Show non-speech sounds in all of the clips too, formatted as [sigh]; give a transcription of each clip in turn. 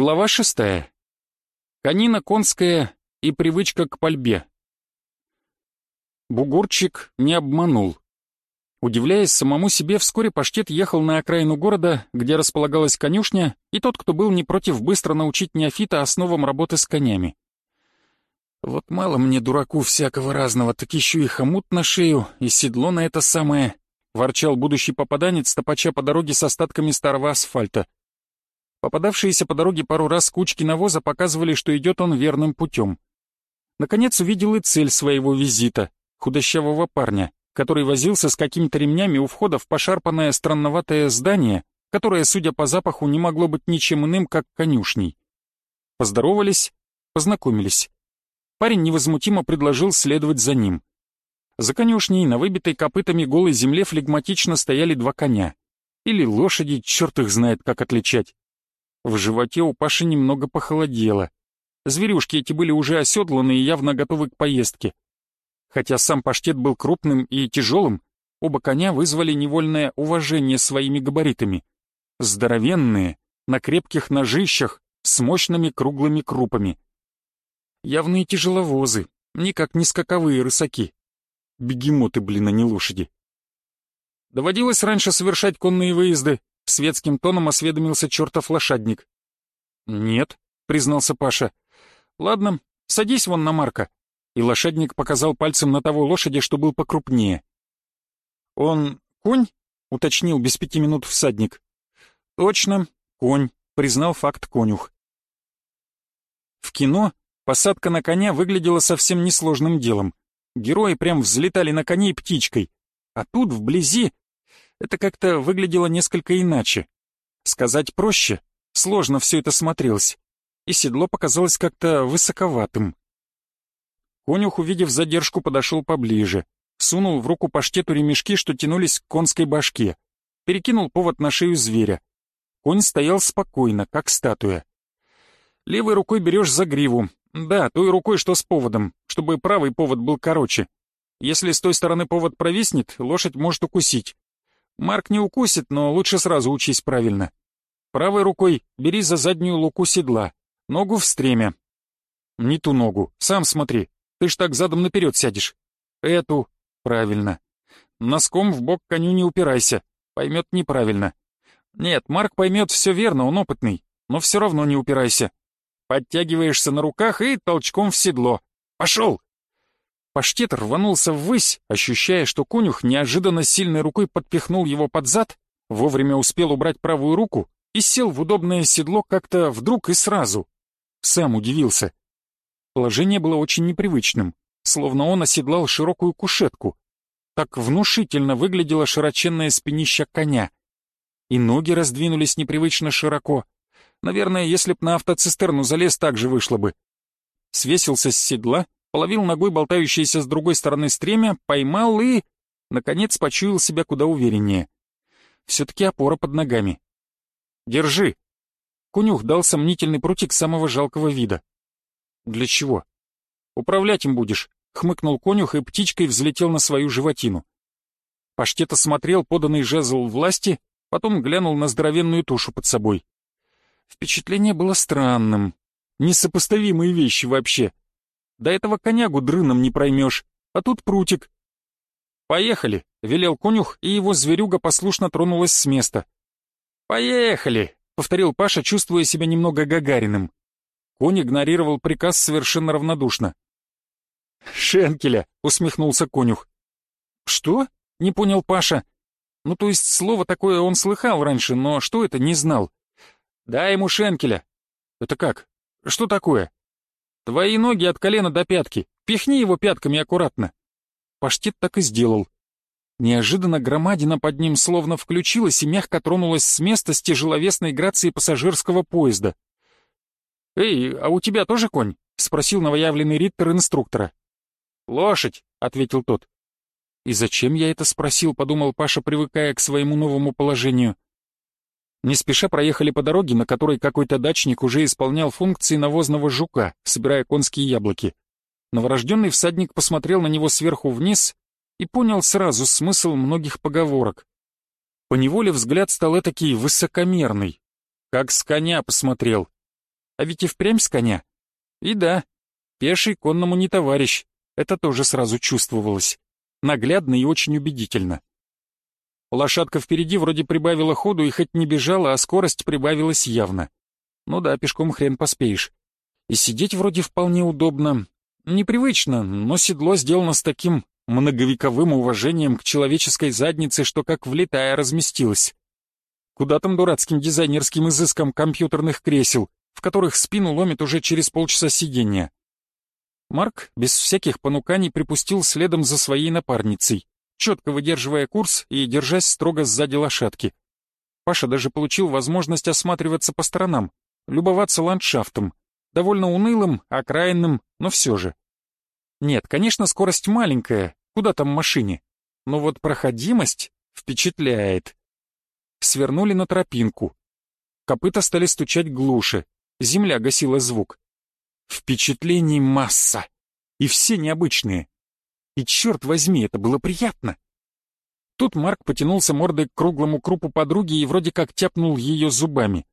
Глава шестая. Конина конская и привычка к пальбе. Бугурчик не обманул. Удивляясь самому себе, вскоре паштет ехал на окраину города, где располагалась конюшня, и тот, кто был не против быстро научить неофита основам работы с конями. «Вот мало мне, дураку, всякого разного, так еще и хомут на шею, и седло на это самое», — ворчал будущий попаданец, топача по дороге с остатками старого асфальта — Попадавшиеся по дороге пару раз кучки навоза показывали, что идет он верным путем. Наконец увидел и цель своего визита — худощавого парня, который возился с какими-то ремнями у входа в пошарпанное странноватое здание, которое, судя по запаху, не могло быть ничем иным, как конюшней. Поздоровались, познакомились. Парень невозмутимо предложил следовать за ним. За конюшней на выбитой копытами голой земле флегматично стояли два коня. Или лошади, черт их знает, как отличать. В животе у Паши немного похолодело. Зверюшки эти были уже оседланы и явно готовы к поездке. Хотя сам паштет был крупным и тяжелым, оба коня вызвали невольное уважение своими габаритами. Здоровенные, на крепких ножищах, с мощными круглыми крупами. Явные тяжеловозы, никак не скаковые рысаки. Бегемоты, блин, а не лошади. Доводилось раньше совершать конные выезды, Светским тоном осведомился чертов лошадник. «Нет», — признался Паша. «Ладно, садись вон на Марка». И лошадник показал пальцем на того лошади, что был покрупнее. «Он конь?» — уточнил без пяти минут всадник. «Точно, конь», — признал факт конюх. В кино посадка на коня выглядела совсем несложным делом. Герои прям взлетали на коней птичкой. А тут, вблизи, это как-то выглядело несколько иначе. Сказать проще, сложно все это смотрелось, и седло показалось как-то высоковатым. Конюх, увидев задержку, подошел поближе, сунул в руку паштету ремешки, что тянулись к конской башке, перекинул повод на шею зверя. Конь стоял спокойно, как статуя. Левой рукой берешь за гриву, да, той рукой, что с поводом, чтобы правый повод был короче. Если с той стороны повод провиснет, лошадь может укусить. Марк не укусит, но лучше сразу учись правильно. Правой рукой бери за заднюю луку седла, ногу в стремя. Не ту ногу, сам смотри, ты ж так задом наперед сядешь. Эту, правильно. Носком в бок коню не упирайся, поймет неправильно. Нет, Марк поймет все верно, он опытный, но все равно не упирайся. Подтягиваешься на руках и толчком в седло. Пошел! Паштет рванулся ввысь, ощущая, что конюх неожиданно сильной рукой подпихнул его под зад, вовремя успел убрать правую руку и сел в удобное седло как-то вдруг и сразу. Сам удивился. Положение было очень непривычным, словно он оседлал широкую кушетку. Так внушительно выглядела широченная спинища коня. И ноги раздвинулись непривычно широко. Наверное, если б на автоцистерну залез, так же вышло бы. Свесился с седла половил ногой болтающееся с другой стороны стремя, поймал и... Наконец почуял себя куда увереннее. Все-таки опора под ногами. «Держи!» Конюх дал сомнительный прутик самого жалкого вида. «Для чего?» «Управлять им будешь», — хмыкнул конюх и птичкой взлетел на свою животину. Паштет осмотрел поданный жезл власти, потом глянул на здоровенную тушу под собой. Впечатление было странным. Несопоставимые вещи вообще. До этого конягу дрыном не проймешь, а тут прутик. «Поехали!» — велел конюх, и его зверюга послушно тронулась с места. «Поехали!» — повторил Паша, чувствуя себя немного Гагариным. Конь игнорировал приказ совершенно равнодушно. «Шенкеля!» — усмехнулся конюх. «Что?» — не понял Паша. Ну, то есть слово такое он слыхал раньше, но что это, не знал. «Дай ему шенкеля!» «Это как? Что такое?» Твои ноги от колена до пятки. Пихни его пятками аккуратно. Паштет так и сделал. Неожиданно громадина под ним словно включилась и мягко тронулась с места с тяжеловесной грацией пассажирского поезда. «Эй, а у тебя тоже конь?» — спросил новоявленный Риттер инструктора. «Лошадь», — ответил тот. «И зачем я это спросил?» — подумал Паша, привыкая к своему новому положению. Не спеша проехали по дороге, на которой какой-то дачник уже исполнял функции навозного жука, собирая конские яблоки. Новорожденный всадник посмотрел на него сверху вниз и понял сразу смысл многих поговорок. Поневоле взгляд стал этакий высокомерный. Как с коня посмотрел. а ведь и впрямь с коня. И да, пеший конному не товарищ, это тоже сразу чувствовалось. Наглядно и очень убедительно. Лошадка впереди вроде прибавила ходу и хоть не бежала, а скорость прибавилась явно. Ну да, пешком хрен поспеешь. И сидеть вроде вполне удобно. Непривычно, но седло сделано с таким многовековым уважением к человеческой заднице, что как влетая разместилось. Куда там дурацким дизайнерским изыском компьютерных кресел, в которых спину ломит уже через полчаса сидения. Марк без всяких понуканий припустил следом за своей напарницей четко выдерживая курс и держась строго сзади лошадки. Паша даже получил возможность осматриваться по сторонам, любоваться ландшафтом, довольно унылым, окраинным, но все же. Нет, конечно, скорость маленькая, куда там машине, но вот проходимость впечатляет. Свернули на тропинку. Копыта стали стучать глуше, земля гасила звук. Впечатлений масса, и все необычные. И черт возьми, это было приятно. Тут Марк потянулся мордой к круглому крупу подруги и вроде как тяпнул ее зубами.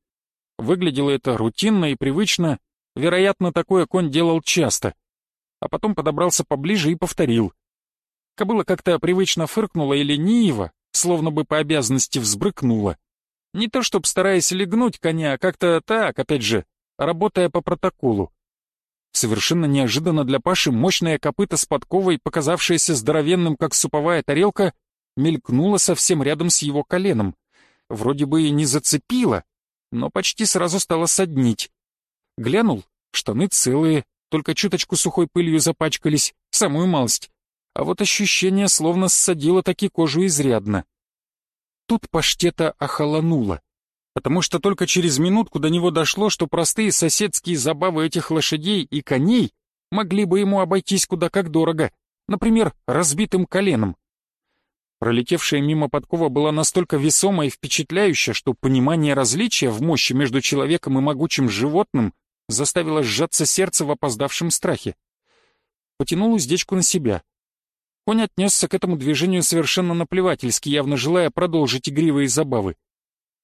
Выглядело это рутинно и привычно, вероятно, такое конь делал часто. А потом подобрался поближе и повторил. Кобыла как-то привычно фыркнула и лениво, словно бы по обязанности взбрыкнула. Не то чтоб стараясь легнуть коня, а как-то так, опять же, работая по протоколу. Совершенно неожиданно для Паши мощное копыто с подковой, показавшееся здоровенным, как суповая тарелка, мелькнуло совсем рядом с его коленом. Вроде бы и не зацепило, но почти сразу стало соднить. Глянул, штаны целые, только чуточку сухой пылью запачкались, самую малость. А вот ощущение словно ссадило таки кожу изрядно. Тут паштета охолонуло потому что только через минутку до него дошло, что простые соседские забавы этих лошадей и коней могли бы ему обойтись куда как дорого, например, разбитым коленом. Пролетевшая мимо подкова была настолько весома и впечатляющая, что понимание различия в мощи между человеком и могучим животным заставило сжаться сердце в опоздавшем страхе. Потянул уздечку на себя. Конь отнесся к этому движению совершенно наплевательски, явно желая продолжить игривые забавы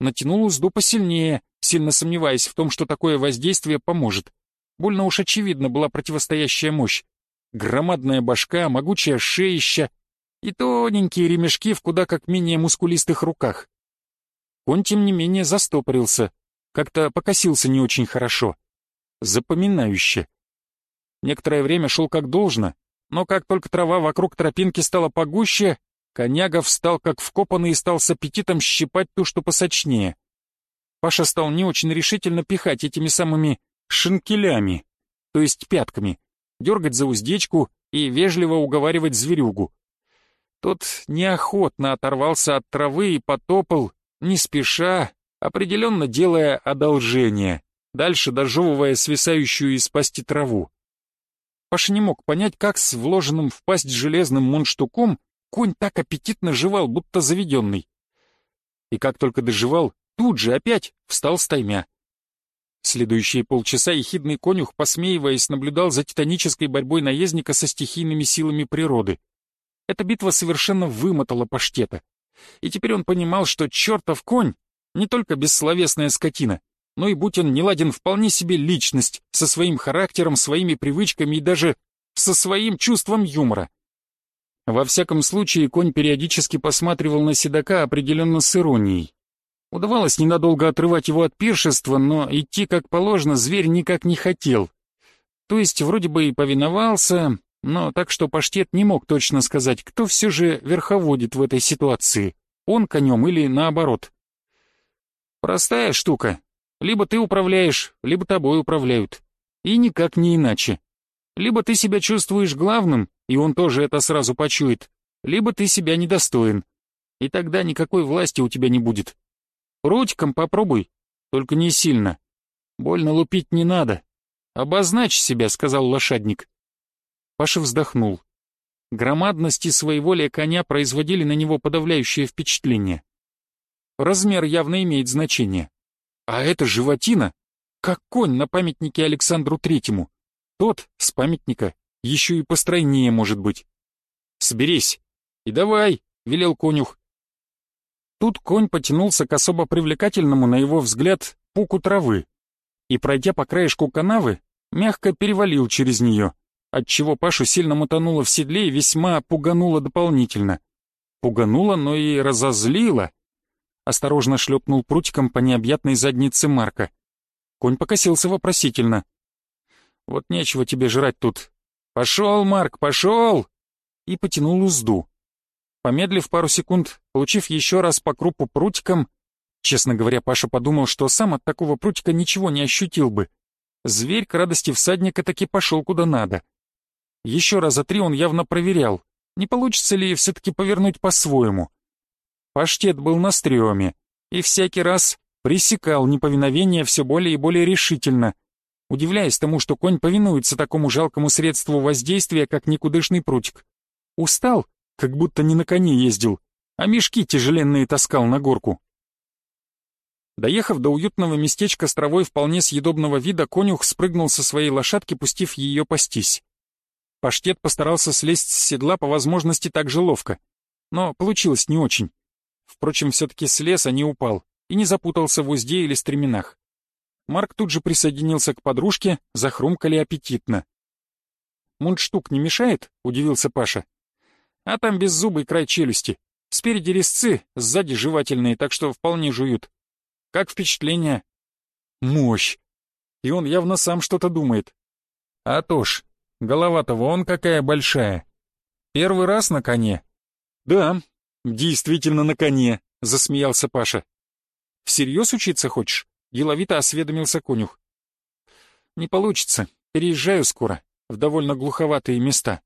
натянул узду посильнее, сильно сомневаясь в том, что такое воздействие поможет. Больно уж очевидно была противостоящая мощь. Громадная башка, могучая шеища и тоненькие ремешки в куда как менее мускулистых руках. Он, тем не менее, застопорился, как-то покосился не очень хорошо. Запоминающе. Некоторое время шел как должно, но как только трава вокруг тропинки стала погуще, Коняга встал как вкопанный и стал с аппетитом щипать ту, что посочнее. Паша стал не очень решительно пихать этими самыми шинкелями, то есть пятками, дергать за уздечку и вежливо уговаривать зверюгу. Тот неохотно оторвался от травы и потопал, не спеша, определенно делая одолжение, дальше дожевывая свисающую из пасти траву. Паша не мог понять, как с вложенным в пасть железным мундштуком Конь так аппетитно жевал, будто заведенный. И как только доживал, тут же опять встал стаймя. Следующие полчаса ехидный конюх, посмеиваясь, наблюдал за титанической борьбой наездника со стихийными силами природы. Эта битва совершенно вымотала паштета. И теперь он понимал, что чертов конь — не только бессловесная скотина, но и будь он не ладен вполне себе личность, со своим характером, своими привычками и даже со своим чувством юмора. Во всяком случае, конь периодически посматривал на седока определенно с иронией. Удавалось ненадолго отрывать его от пиршества, но идти как положено зверь никак не хотел. То есть вроде бы и повиновался, но так что паштет не мог точно сказать, кто все же верховодит в этой ситуации, он конем или наоборот. Простая штука. Либо ты управляешь, либо тобой управляют. И никак не иначе. Либо ты себя чувствуешь главным, и он тоже это сразу почует, либо ты себя недостоин, и тогда никакой власти у тебя не будет. Ротиком попробуй, только не сильно. Больно лупить не надо. Обозначь себя, сказал лошадник. Паша вздохнул. Громадности своеволия коня производили на него подавляющее впечатление. Размер явно имеет значение. А это животина, как конь на памятнике Александру Третьему. Тот с памятника еще и постройнее может быть. Соберись и давай, велел конюх. Тут конь потянулся к особо привлекательному, на его взгляд, пуку травы. и, пройдя по краешку канавы, мягко перевалил через нее, отчего Пашу сильно мотануло в седле и весьма пугануло дополнительно. Пугануло, но и разозлило. Осторожно шлепнул прутиком по необъятной заднице Марка. Конь покосился вопросительно. «Вот нечего тебе жрать тут. Пошел, Марк, пошел!» И потянул узду. Помедлив пару секунд, получив еще раз по крупу прутиком, честно говоря, Паша подумал, что сам от такого прутика ничего не ощутил бы. Зверь к радости всадника таки пошел куда надо. Еще раза три он явно проверял, не получится ли все-таки повернуть по-своему. Паштет был на стреме, и всякий раз пресекал неповиновение все более и более решительно, удивляясь тому, что конь повинуется такому жалкому средству воздействия, как никудышный прутик. Устал, как будто не на коне ездил, а мешки тяжеленные таскал на горку. Доехав до уютного местечка с травой вполне съедобного вида, конюх спрыгнул со своей лошадки, пустив ее пастись. Паштет постарался слезть с седла по возможности так же ловко, но получилось не очень. Впрочем, все-таки слез, а не упал, и не запутался в узде или стременах. Марк тут же присоединился к подружке, захрумкали аппетитно. «Мундштук не мешает?» — удивился Паша. «А там беззубый край челюсти. Спереди резцы, сзади жевательные, так что вполне жуют. Как впечатление?» «Мощь! И он явно сам что-то думает. А то ж, Голова-то вон какая большая. Первый раз на коне?» «Да, действительно на коне», — засмеялся Паша. «Всерьез учиться хочешь?» — деловито осведомился конюх. «Не получится. Переезжаю скоро, в довольно глуховатые места.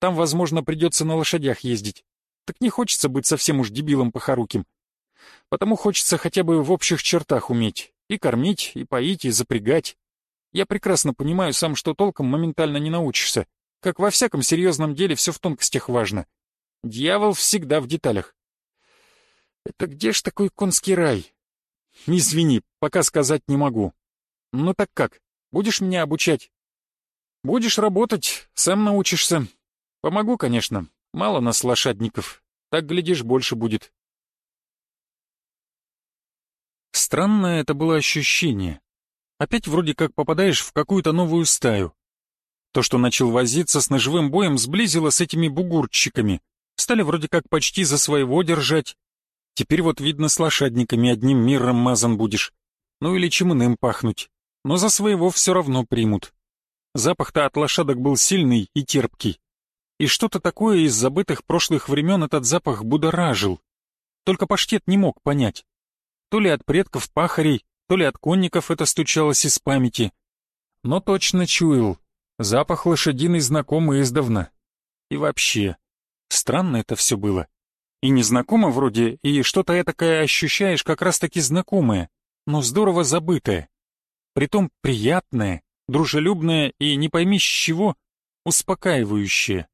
Там, возможно, придется на лошадях ездить. Так не хочется быть совсем уж дебилом похоруким. Потому хочется хотя бы в общих чертах уметь. И кормить, и поить, и запрягать. Я прекрасно понимаю сам, что толком моментально не научишься. Как во всяком серьезном деле все в тонкостях важно. Дьявол всегда в деталях. Это где ж такой конский рай? Извини, пока сказать не могу. Ну так как, будешь меня обучать? Будешь работать, сам научишься. Помогу, конечно. Мало нас лошадников. Так, глядишь, больше будет. Странное это было ощущение. Опять вроде как попадаешь в какую-то новую стаю. То, что начал возиться с ножевым боем, сблизило с этими бугурчиками. Стали вроде как почти за своего держать. Теперь вот видно с лошадниками одним миром мазан будешь. Ну или чем иным пахнуть. Но за своего все равно примут. Запах-то от лошадок был сильный и терпкий. И что-то такое из забытых прошлых времен этот запах будоражил. Только паштет не мог понять. То ли от предков пахарей, то ли от конников это стучалось из памяти. Но точно чуял. Запах лошадиный знакомый издавна. И вообще, странно это все было. И незнакомо вроде, и что-то этакое ощущаешь как раз-таки знакомое, но здорово забытое. Притом приятное, дружелюбное и, не пойми с чего, успокаивающее.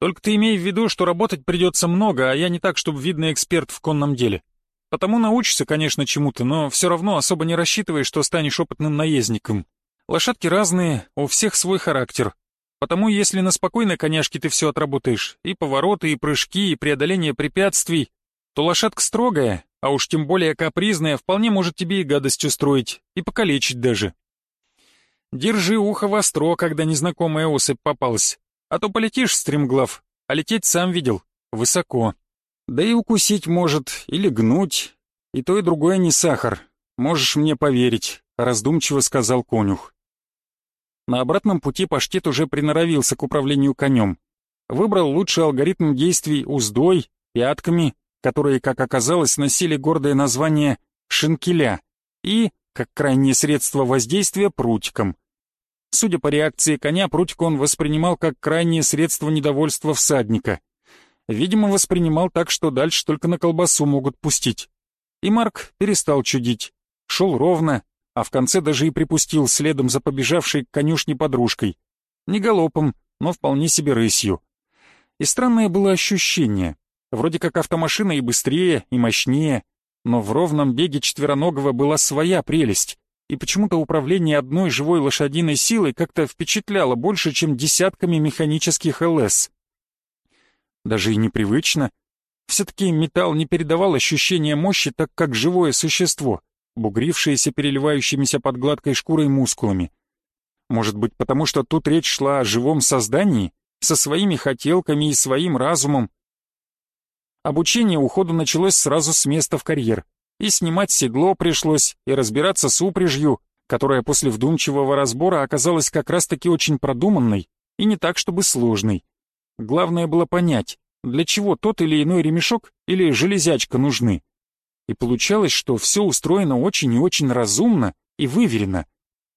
Только ты имей в виду, что работать придется много, а я не так, чтобы видный эксперт в конном деле. Потому научишься, конечно, чему-то, но все равно особо не рассчитывай, что станешь опытным наездником. Лошадки разные, у всех свой характер. Потому если на спокойной коняшке ты все отработаешь, и повороты, и прыжки, и преодоление препятствий, то лошадка строгая, а уж тем более капризная, вполне может тебе и гадость устроить, и покалечить даже. Держи ухо востро, когда незнакомая особь попалась, а то полетишь, стремглав, а лететь сам видел, высоко. Да и укусить может, или гнуть. И то, и другое не сахар. Можешь мне поверить», — раздумчиво сказал конюх. На обратном пути паштет уже приноровился к управлению конем. Выбрал лучший алгоритм действий уздой, пятками, которые, как оказалось, носили гордое название «шинкеля», и, как крайнее средство воздействия, прутиком. Судя по реакции коня, прутик он воспринимал как крайнее средство недовольства всадника — видимо, воспринимал так, что дальше только на колбасу могут пустить. И Марк перестал чудить. Шел ровно, а в конце даже и припустил следом за побежавшей к конюшне подружкой. Не галопом, но вполне себе рысью. И странное было ощущение. Вроде как автомашина и быстрее, и мощнее, но в ровном беге четвероногого была своя прелесть, и почему-то управление одной живой лошадиной силой как-то впечатляло больше, чем десятками механических ЛС даже и непривычно. Все-таки металл не передавал ощущения мощи так, как живое существо. Бугрившиеся переливающимися под гладкой шкурой мускулами. Может быть, потому что тут речь шла о живом создании, со своими хотелками и своим разумом. Обучение уходу началось сразу с места в карьер, и снимать седло пришлось, и разбираться с упряжью, которая после вдумчивого разбора оказалась как раз-таки очень продуманной и не так, чтобы сложной. Главное было понять, для чего тот или иной ремешок или железячка нужны. И получалось, что все устроено очень и очень разумно и выверено.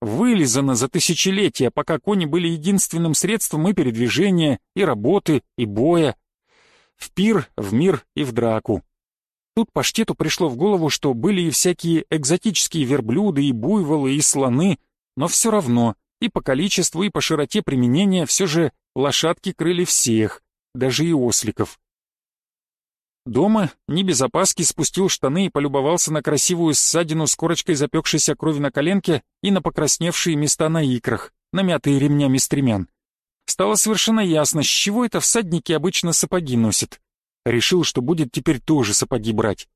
Вылизано за тысячелетия, пока кони были единственным средством и передвижения, и работы, и боя. В пир, в мир и в драку. Тут паштету пришло в голову, что были и всякие экзотические верблюды, и буйволы, и слоны, но все равно и по количеству, и по широте применения все же лошадки крыли всех, даже и осликов. Дома, не без опаски, спустил штаны и полюбовался на красивую ссадину с корочкой запекшейся крови на коленке и на покрасневшие места на икрах, намятые ремнями стремян. Стало совершенно ясно, с чего это всадники обычно сапоги носят. Решил, что будет теперь тоже сапоги брать.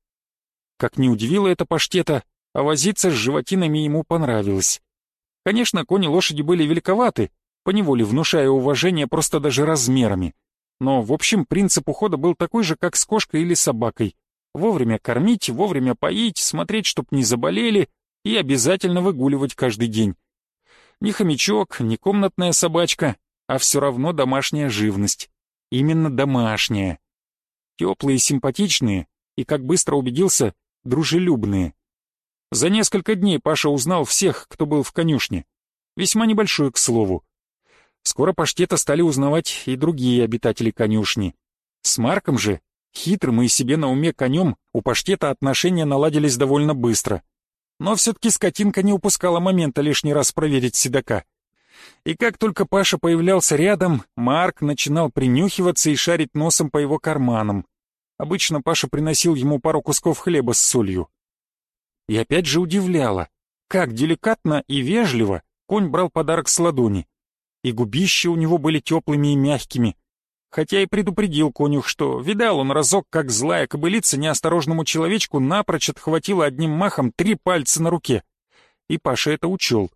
Как не удивило это паштета, а возиться с животинами ему понравилось. Конечно, кони-лошади были великоваты, поневоле внушая уважение просто даже размерами. Но, в общем, принцип ухода был такой же, как с кошкой или собакой. Вовремя кормить, вовремя поить, смотреть, чтоб не заболели, и обязательно выгуливать каждый день. Не хомячок, не комнатная собачка, а все равно домашняя живность. Именно домашняя. Теплые, симпатичные и, как быстро убедился, дружелюбные. За несколько дней Паша узнал всех, кто был в конюшне. Весьма небольшой, к слову. Скоро паштета стали узнавать и другие обитатели конюшни. С Марком же, хитрым и себе на уме конем, у паштета отношения наладились довольно быстро. Но все-таки скотинка не упускала момента лишний раз проверить седока. И как только Паша появлялся рядом, Марк начинал принюхиваться и шарить носом по его карманам. Обычно Паша приносил ему пару кусков хлеба с солью. И опять же удивляло, как деликатно и вежливо конь брал подарок с ладони и губища у него были теплыми и мягкими. Хотя и предупредил конюх, что видал он разок, как злая кобылица неосторожному человечку напрочь отхватила одним махом три пальца на руке. И Паша это учел.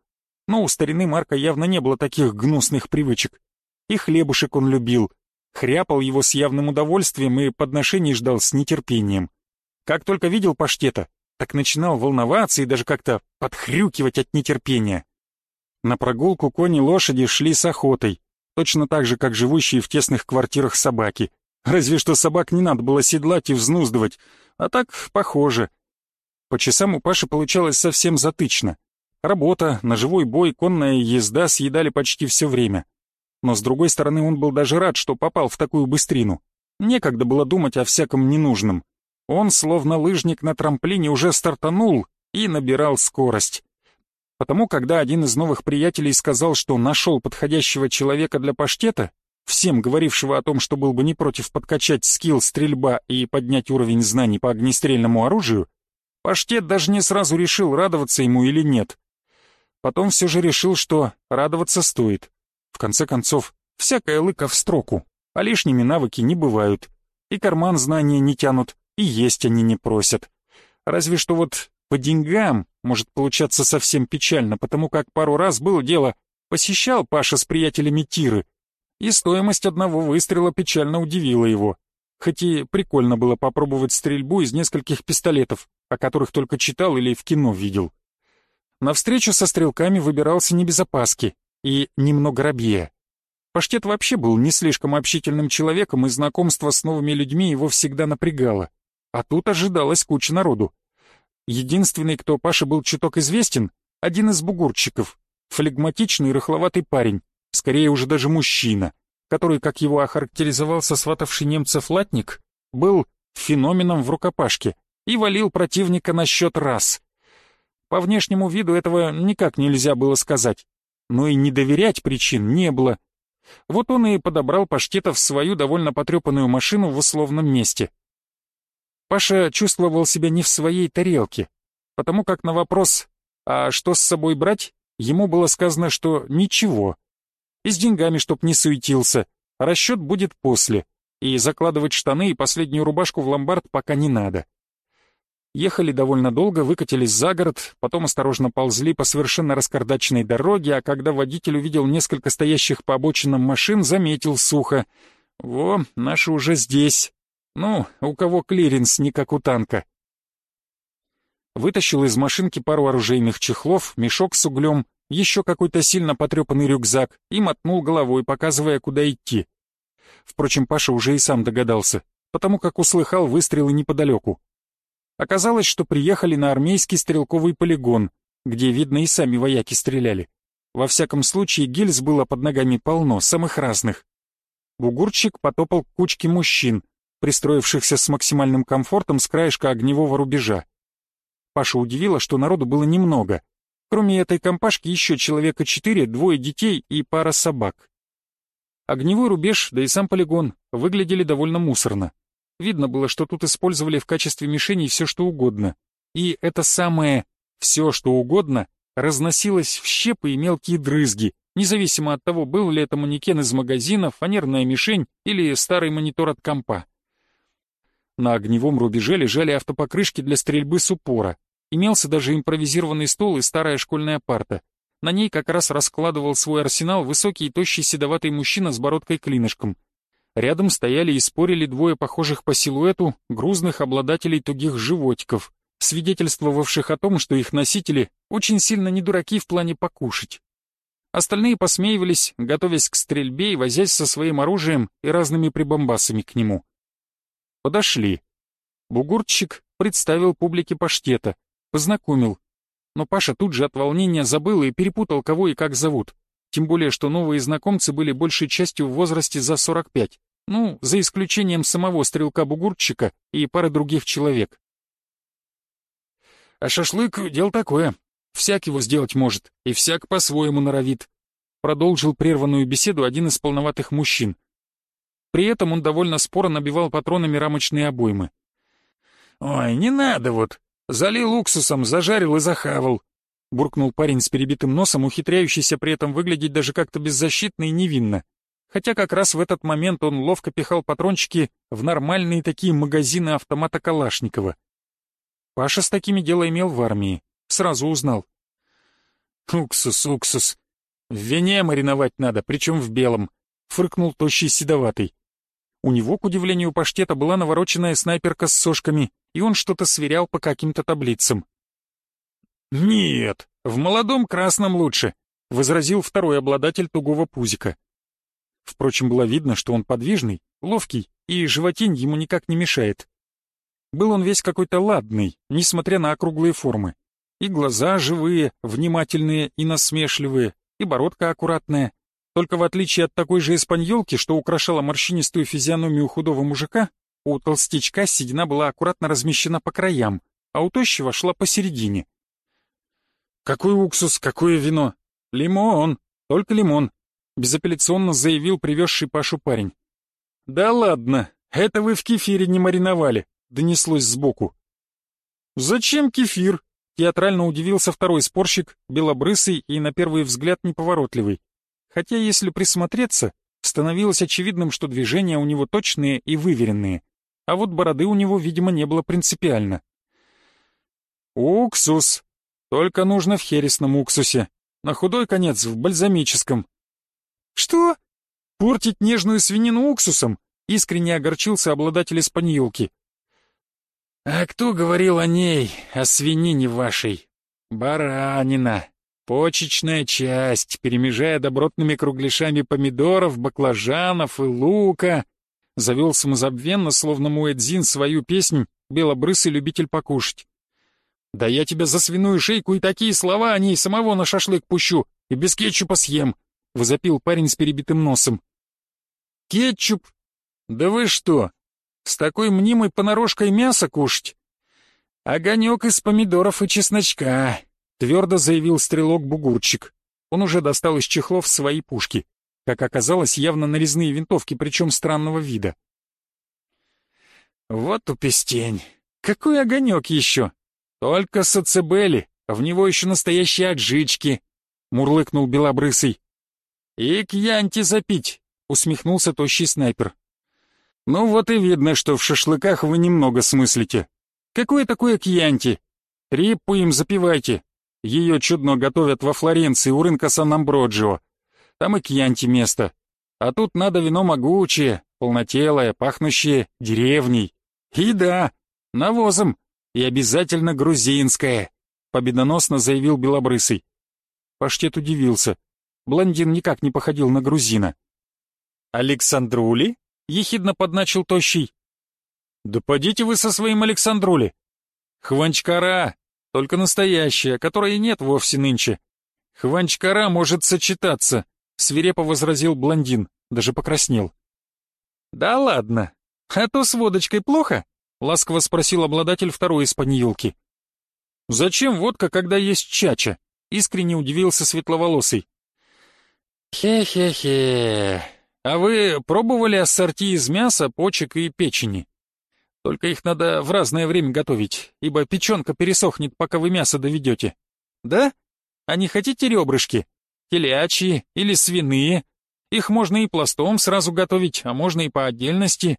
Но у старины Марка явно не было таких гнусных привычек. И хлебушек он любил, хряпал его с явным удовольствием и подношений ждал с нетерпением. Как только видел паштета, так начинал волноваться и даже как-то подхрюкивать от нетерпения. На прогулку кони-лошади шли с охотой, точно так же, как живущие в тесных квартирах собаки. Разве что собак не надо было седлать и взнуздывать, а так похоже. По часам у Паши получалось совсем затычно. Работа, ножевой бой, конная езда съедали почти все время. Но с другой стороны, он был даже рад, что попал в такую быстрину. Некогда было думать о всяком ненужном. Он, словно лыжник на трамплине, уже стартанул и набирал скорость. Потому, когда один из новых приятелей сказал, что нашел подходящего человека для паштета, всем говорившего о том, что был бы не против подкачать скилл стрельба и поднять уровень знаний по огнестрельному оружию, паштет даже не сразу решил, радоваться ему или нет. Потом все же решил, что радоваться стоит. В конце концов, всякая лыка в строку, а лишними навыки не бывают. И карман знания не тянут, и есть они не просят. Разве что вот по деньгам может получаться совсем печально, потому как пару раз было дело, посещал Паша с приятелями тиры, и стоимость одного выстрела печально удивила его. Хоть и прикольно было попробовать стрельбу из нескольких пистолетов, о которых только читал или в кино видел. На встречу со стрелками выбирался не без опаски и немного рабея. Паштет вообще был не слишком общительным человеком, и знакомство с новыми людьми его всегда напрягало. А тут ожидалась куча народу. Единственный, кто Паше был чуток известен, один из бугурчиков, флегматичный рыхловатый парень, скорее уже даже мужчина, который, как его охарактеризовал сосватавший немцев латник, был феноменом в рукопашке и валил противника на счет раз. По внешнему виду этого никак нельзя было сказать, но и не доверять причин не было. Вот он и подобрал паштета в свою довольно потрепанную машину в условном месте — Паша чувствовал себя не в своей тарелке, потому как на вопрос «А что с собой брать?» ему было сказано, что «ничего». И с деньгами, чтоб не суетился, расчет будет после, и закладывать штаны и последнюю рубашку в ломбард пока не надо. Ехали довольно долго, выкатились за город, потом осторожно ползли по совершенно раскардачной дороге, а когда водитель увидел несколько стоящих по обочинам машин, заметил сухо. «Во, наши уже здесь. Ну, у кого клиренс не как у танка». Вытащил из машинки пару оружейных чехлов, мешок с углем, еще какой-то сильно потрепанный рюкзак и мотнул головой, показывая, куда идти. Впрочем, Паша уже и сам догадался, потому как услыхал выстрелы неподалеку. Оказалось, что приехали на армейский стрелковый полигон, где, видно, и сами вояки стреляли. Во всяком случае, гильз было под ногами полно, самых разных. Бугурчик потопал к кучке мужчин, пристроившихся с максимальным комфортом с краешка огневого рубежа. Паша удивило, что народу было немного. Кроме этой компашки еще человека четыре, двое детей и пара собак. Огневой рубеж, да и сам полигон, выглядели довольно мусорно. Видно было, что тут использовали в качестве мишеней все что угодно. И это самое «все что угодно» разносилось в щепы и мелкие дрызги, независимо от того, был ли это манекен из магазина, фанерная мишень или старый монитор от компа. На огневом рубеже лежали автопокрышки для стрельбы с упора. Имелся даже импровизированный стол и старая школьная парта. На ней как раз раскладывал свой арсенал высокий и тощий седоватый мужчина с бородкой-клинышком. Рядом стояли и спорили двое похожих по силуэту грузных обладателей тугих животиков, свидетельствовавших о том, что их носители очень сильно не дураки в плане покушать. Остальные посмеивались, готовясь к стрельбе и возясь со своим оружием и разными прибамбасами к нему. Подошли. Бугуртчик представил публике паштета, познакомил. Но Паша тут же от волнения забыл и перепутал, кого и как зовут. Тем более, что новые знакомцы были большей частью в возрасте за 45. Ну, за исключением самого стрелка-бугурчика и пары других человек. А шашлык — дело такое. Всяк его сделать может, и всяк по-своему норовит. Продолжил прерванную беседу один из полноватых мужчин. При этом он довольно споро набивал патронами рамочные обоймы. «Ой, не надо вот. Залил уксусом, зажарил и захавал», — буркнул парень с перебитым носом, ухитряющийся при этом выглядеть даже как-то беззащитно и невинно хотя как раз в этот момент он ловко пихал патрончики в нормальные такие магазины автомата Калашникова. Паша с такими дело имел в армии, сразу узнал. «Уксус, уксус. В вине мариновать надо, причем в белом», — фыркнул тощий седоватый. У него, к удивлению паштета, была навороченная снайперка с сошками, и он что-то сверял по каким-то таблицам. «Нет, в молодом красном лучше», — возразил второй обладатель тугого пузика. Впрочем, было видно, что он подвижный, ловкий, и животень ему никак не мешает. Был он весь какой-то ладный, несмотря на округлые формы. И глаза живые, внимательные и насмешливые, и бородка аккуратная. Только в отличие от такой же испаньолки, что украшала морщинистую физиономию худого мужика, у толстячка седина была аккуратно размещена по краям, а у тощего шла посередине. «Какой уксус, какое вино? Лимон, только лимон безапелляционно заявил привезший Пашу парень. «Да ладно, это вы в кефире не мариновали», — донеслось сбоку. «Зачем кефир?» — театрально удивился второй спорщик, белобрысый и на первый взгляд неповоротливый. Хотя, если присмотреться, становилось очевидным, что движения у него точные и выверенные, а вот бороды у него, видимо, не было принципиально. «Уксус! Только нужно в хересном уксусе, на худой конец в бальзамическом», «Что? Портить нежную свинину уксусом?» — искренне огорчился обладатель испаньолки. «А кто говорил о ней, о свинине вашей? Баранина, почечная часть, перемежая добротными кругляшами помидоров, баклажанов и лука». Завел самозабвенно, словно Муэдзин, свою песнь «Белобрысый любитель покушать». «Да я тебя за свиную шейку и такие слова о ней самого на шашлык пущу и без кетчупа съем возопил парень с перебитым носом. «Кетчуп? Да вы что, с такой мнимой понарошкой мясо кушать?» «Огонек из помидоров и чесночка», — твердо заявил стрелок-бугурчик. Он уже достал из чехлов свои пушки. Как оказалось, явно нарезные винтовки, причем странного вида. «Вот упестень! Какой огонек еще? Только сацебели, в него еще настоящие аджички!» — мурлыкнул белобрысый. «И к Янте запить», — усмехнулся тощий снайпер. «Ну вот и видно, что в шашлыках вы немного смыслите. Какое такое кьянти? Риппу им запивайте. Ее чудно готовят во Флоренции у рынка Сан-Амброджио. Там и кьянти место. А тут надо вино могучее, полнотелое, пахнущее деревней. И да, навозом. И обязательно грузинское, победоносно заявил Белобрысый. Паштет удивился. Блондин никак не походил на грузина. «Александрули?» — ехидно подначил Тощий. «Да подите вы со своим Александрули!» «Хванчкара, только настоящая, которой нет вовсе нынче. Хванчкара может сочетаться», — свирепо возразил блондин, даже покраснел. «Да ладно, а то с водочкой плохо?» — ласково спросил обладатель второй испаньолки. «Зачем водка, когда есть чача?» — искренне удивился светловолосый. «Хе-хе-хе. А вы пробовали ассорти из мяса, почек и печени? Только их надо в разное время готовить, ибо печенка пересохнет, пока вы мясо доведете. Да? А не хотите ребрышки? Телячьи или свиные? Их можно и пластом сразу готовить, а можно и по отдельности.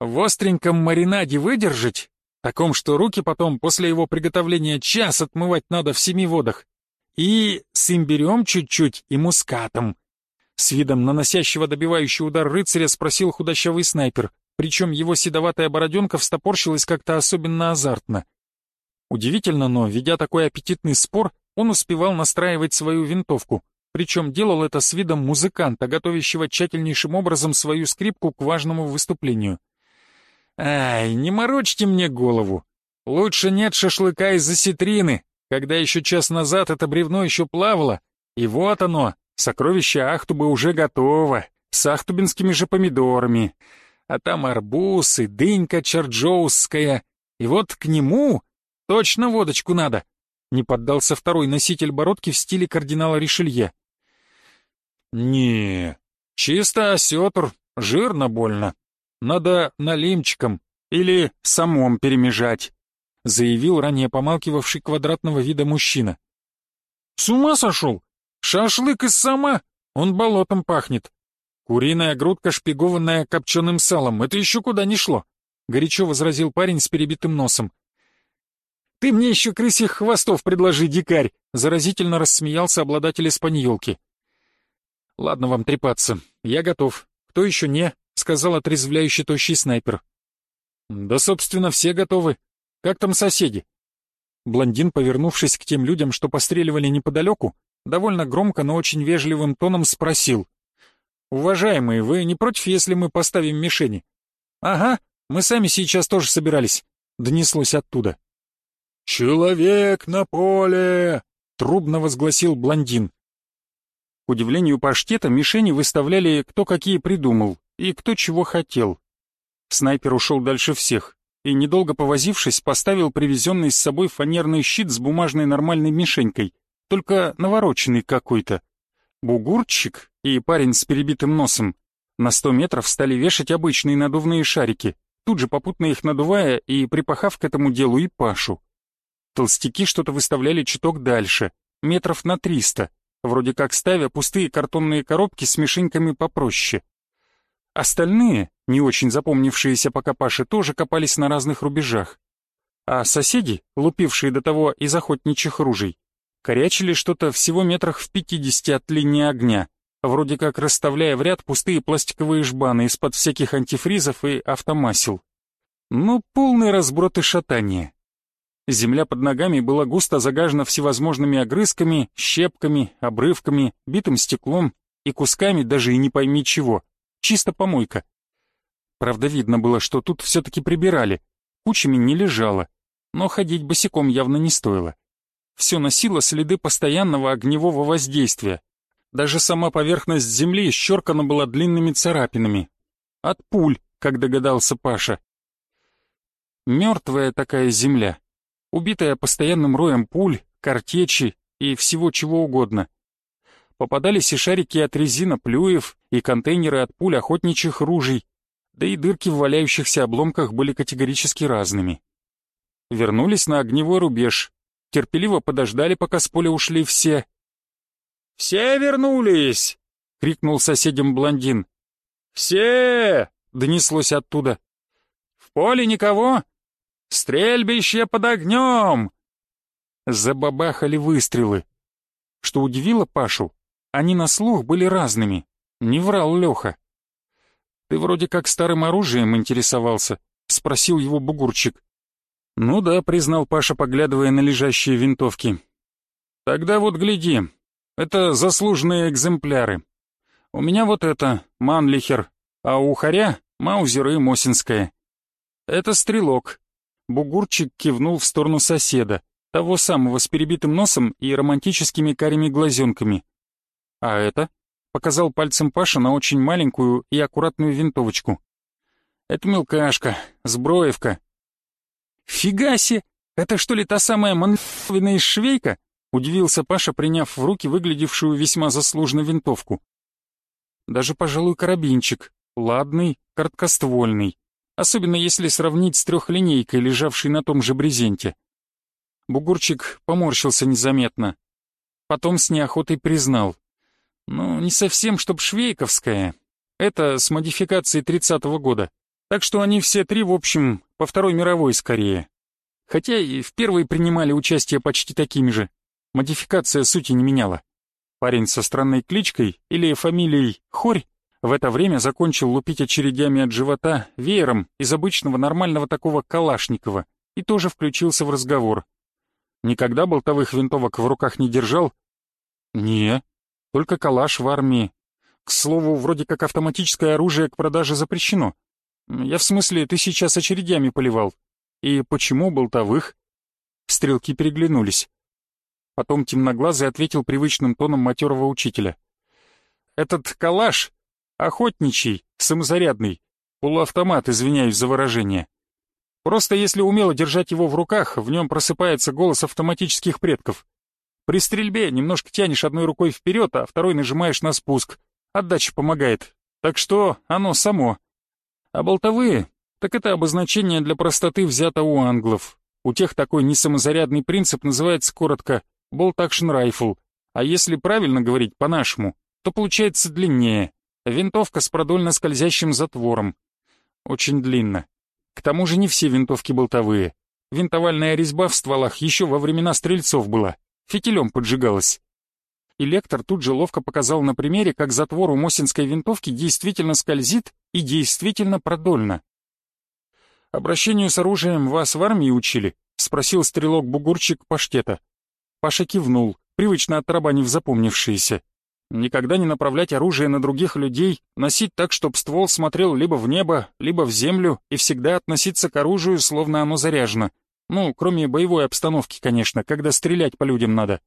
В остреньком маринаде выдержать, таком, что руки потом после его приготовления час отмывать надо в семи водах. И с имбирем чуть-чуть и мускатом. С видом наносящего добивающий удар рыцаря спросил худощавый снайпер, причем его седоватая бороденка встопорщилась как-то особенно азартно. Удивительно, но, ведя такой аппетитный спор, он успевал настраивать свою винтовку, причем делал это с видом музыканта, готовящего тщательнейшим образом свою скрипку к важному выступлению. «Ай, не морочьте мне голову. Лучше нет шашлыка из-за ситрины, когда еще час назад это бревно еще плавало, и вот оно, сокровище Ахтубы уже готово, с ахтубинскими же помидорами. А там арбуз и дынька чарджоусская, и вот к нему точно водочку надо». Не поддался второй носитель бородки в стиле кардинала Ришелье. «Не, чисто осетр, жирно больно», надо налимчиком или самом перемежать», — заявил ранее помалкивавший квадратного вида мужчина. «С ума сошел? Шашлык из сама? Он болотом пахнет. Куриная грудка, шпигованная копченым салом, это еще куда не шло», — горячо возразил парень с перебитым носом. «Ты мне еще крысих хвостов предложи, дикарь!» — заразительно рассмеялся обладатель испаньолки. «Ладно вам трепаться, я готов. Кто еще не?» сказал отрезвляющий тощий снайпер. «Да, собственно, все готовы. Как там соседи?» Блондин, повернувшись к тем людям, что постреливали неподалеку, довольно громко, но очень вежливым тоном спросил. «Уважаемые, вы не против, если мы поставим мишени?» «Ага, мы сами сейчас тоже собирались», — донеслось оттуда. «Человек на поле!» — трубно возгласил блондин. К удивлению паштета, мишени выставляли кто какие придумал, и кто чего хотел. Снайпер ушел дальше всех и, недолго повозившись, поставил привезенный с собой фанерный щит с бумажной нормальной мишенькой, только навороченный какой-то. Бугурчик и парень с перебитым носом на сто метров стали вешать обычные надувные шарики, тут же попутно их надувая и припахав к этому делу и Пашу. Толстяки что-то выставляли чуток дальше, метров на триста, вроде как ставя пустые картонные коробки с мишеньками попроще. Остальные, не очень запомнившиеся пока Паши, тоже копались на разных рубежах. А соседи, лупившие до того из охотничьих ружей, корячили что-то всего метрах в пятидесяти от линии огня, вроде как расставляя в ряд пустые пластиковые жбаны из-под всяких антифризов и автомасел. Ну, полный разброд и шатание. Земля под ногами была густо загажена всевозможными огрызками, щепками, обрывками, битым стеклом и кусками даже и не пойми чего — Чисто помойка. Правда, видно было, что тут все-таки прибирали. Кучами не лежало, но ходить босиком явно не стоило. Все носило следы постоянного огневого воздействия. Даже сама поверхность земли исчеркана была длинными царапинами. От пуль, как догадался Паша. Мертвая такая земля, убитая постоянным роем пуль, картечи и всего чего угодно. Попадались и шарики от резиноплюев, и контейнеры от пуль охотничьих ружей, да и дырки в валяющихся обломках были категорически разными. Вернулись на огневой рубеж, терпеливо подождали, пока с поля ушли все. «Все вернулись!» — крикнул соседям блондин. «Все!» — донеслось оттуда. «В поле никого?» Стрельбище под огнем!» Забабахали выстрелы. Что удивило Пашу, они на слух были разными. Не врал Леха. «Ты вроде как старым оружием интересовался», — спросил его бугурчик. «Ну да», — признал Паша, поглядывая на лежащие винтовки. «Тогда вот гляди, это заслуженные экземпляры. У меня вот это, Манлихер, а у Харя — Маузер и Мосинская. Это стрелок». Бугурчик кивнул в сторону соседа, того самого с перебитым носом и романтическими карими глазенками. «А это?» — показал пальцем Паша на очень маленькую и аккуратную винтовочку. «Это мелкашка, сброевка». «Фигаси! Это что ли та самая манлевина швейка?» — удивился Паша, приняв в руки выглядевшую весьма заслуженно винтовку. «Даже, пожалуй, карабинчик, ладный, короткоствольный, особенно если сравнить с трехлинейкой, лежавшей на том же брезенте». Бугурчик поморщился незаметно. Потом с неохотой признал. Ну, не совсем, чтоб швейковская. Это с модификацией тридцатого года. Так что они все три, в общем, по Второй мировой скорее. Хотя и в первой принимали участие почти такими же. Модификация сути не меняла. Парень со странной кличкой или фамилией Хорь в это время закончил лупить очередями от живота веером из обычного нормального такого Калашникова и тоже включился в разговор. Никогда болтовых винтовок в руках не держал? Не, только калаш в армии. К слову, вроде как автоматическое оружие к продаже запрещено. Я в смысле, ты сейчас очередями поливал. И почему болтовых? Стрелки переглянулись. Потом темноглазый ответил привычным тоном матерого учителя. «Этот калаш охотничий, самозарядный, полуавтомат, извиняюсь за выражение. Просто если умело держать его в руках, в нем просыпается голос автоматических предков. При стрельбе немножко тянешь одной рукой вперед, а второй нажимаешь на спуск. Отдача помогает. Так что оно само. А болтовые, так это обозначение для простоты взято у англов. У тех такой несамозарядный принцип называется коротко «bolt action rifle», а если правильно говорить по-нашему, то получается длиннее. Винтовка с продольно скользящим затвором. Очень длинно. К тому же не все винтовки болтовые. Винтовальная резьба в стволах еще во времена стрельцов была, фитилем поджигалась. И лектор тут же ловко показал на примере, как затвор у Мосинской винтовки действительно скользит и действительно продольно. «Обращению с оружием вас в армии учили?» — спросил стрелок-бугурчик паштета. Паша кивнул, привычно отрабанив запомнившиеся. Никогда не направлять оружие на других людей, носить так, чтобы ствол смотрел либо в небо, либо в землю, и всегда относиться к оружию, словно оно заряжено. Ну, кроме боевой обстановки, конечно, когда стрелять по людям надо.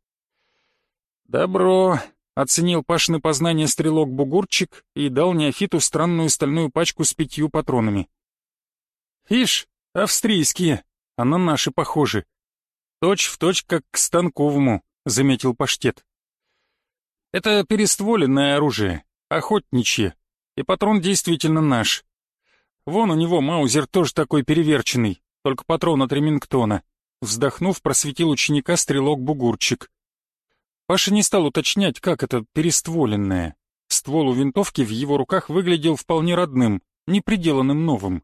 «Добро», — оценил Пашины познание стрелок-бугурчик и дал неофиту странную стальную пачку с пятью патронами. «Ишь, австрийские, а на наши похожи. Точь в точь, как к станковому», — заметил Паштет. Это перестволенное оружие, охотничье, и патрон действительно наш. Вон у него маузер тоже такой переверченный, только патрон от Ремингтона. Вздохнув, просветил ученика стрелок-бугурчик. Паша не стал уточнять, как это перестволенное. Ствол у винтовки в его руках выглядел вполне родным, неприделанным новым.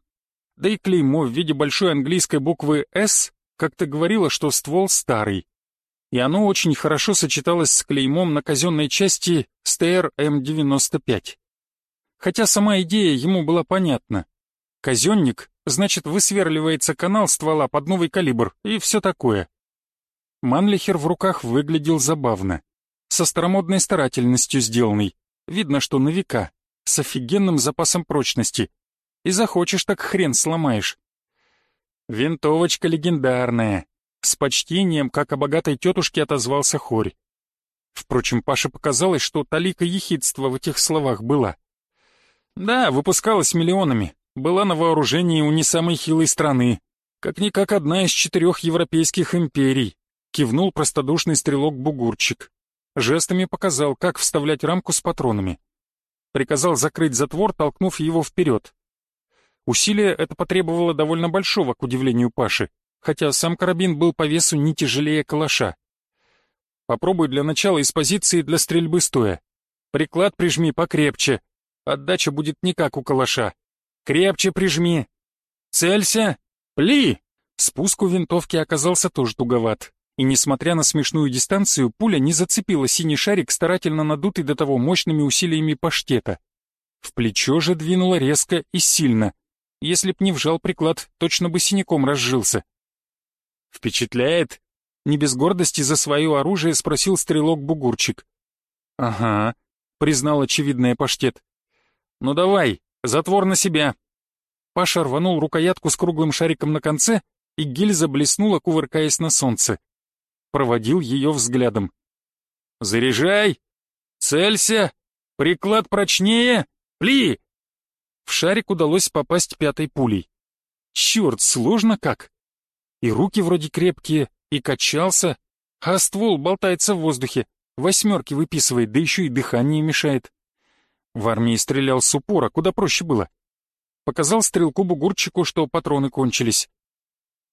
Да и клеймо в виде большой английской буквы «С» как-то говорило, что ствол старый и оно очень хорошо сочеталось с клеймом на казенной части СТР-М95. Хотя сама идея ему была понятна. Казенник, значит, высверливается канал ствола под новый калибр и все такое. Манлихер в руках выглядел забавно. Со старомодной старательностью сделанный. Видно, что на века, с офигенным запасом прочности. И захочешь, так хрен сломаешь. Винтовочка легендарная, с почтением, как о богатой тетушке отозвался Хорь. Впрочем, Паше показалось, что талика ехидства в этих словах была. Да, выпускалась миллионами, была на вооружении у не самой хилой страны, как-никак одна из четырех европейских империй, кивнул простодушный стрелок-бугурчик. Жестами показал, как вставлять рамку с патронами. Приказал закрыть затвор, толкнув его вперед. Усилие это потребовало довольно большого, к удивлению Паши хотя сам карабин был по весу не тяжелее калаша. Попробуй для начала из позиции для стрельбы стоя. Приклад прижми покрепче. Отдача будет не как у калаша. Крепче прижми. Целься. Пли! Спуск у винтовки оказался тоже туговат, и несмотря на смешную дистанцию, пуля не зацепила синий шарик, старательно надутый до того мощными усилиями паштета. В плечо же двинуло резко и сильно. Если б не вжал приклад, точно бы синяком разжился. «Впечатляет?» — не без гордости за свое оружие спросил стрелок-бугурчик. «Ага», — признал очевидное паштет. «Ну давай, затвор на себя». Паша рванул рукоятку с круглым шариком на конце, и гильза блеснула, кувыркаясь на солнце. Проводил ее взглядом. «Заряжай! Целься! Приклад прочнее! Пли!» В шарик удалось попасть пятой пулей. Черт, сложно как! И руки вроде крепкие, и качался, а ствол болтается в воздухе, восьмерки выписывает, да еще и дыхание мешает. В армии стрелял с упора, куда проще было. Показал стрелку-бугурчику, что патроны кончились.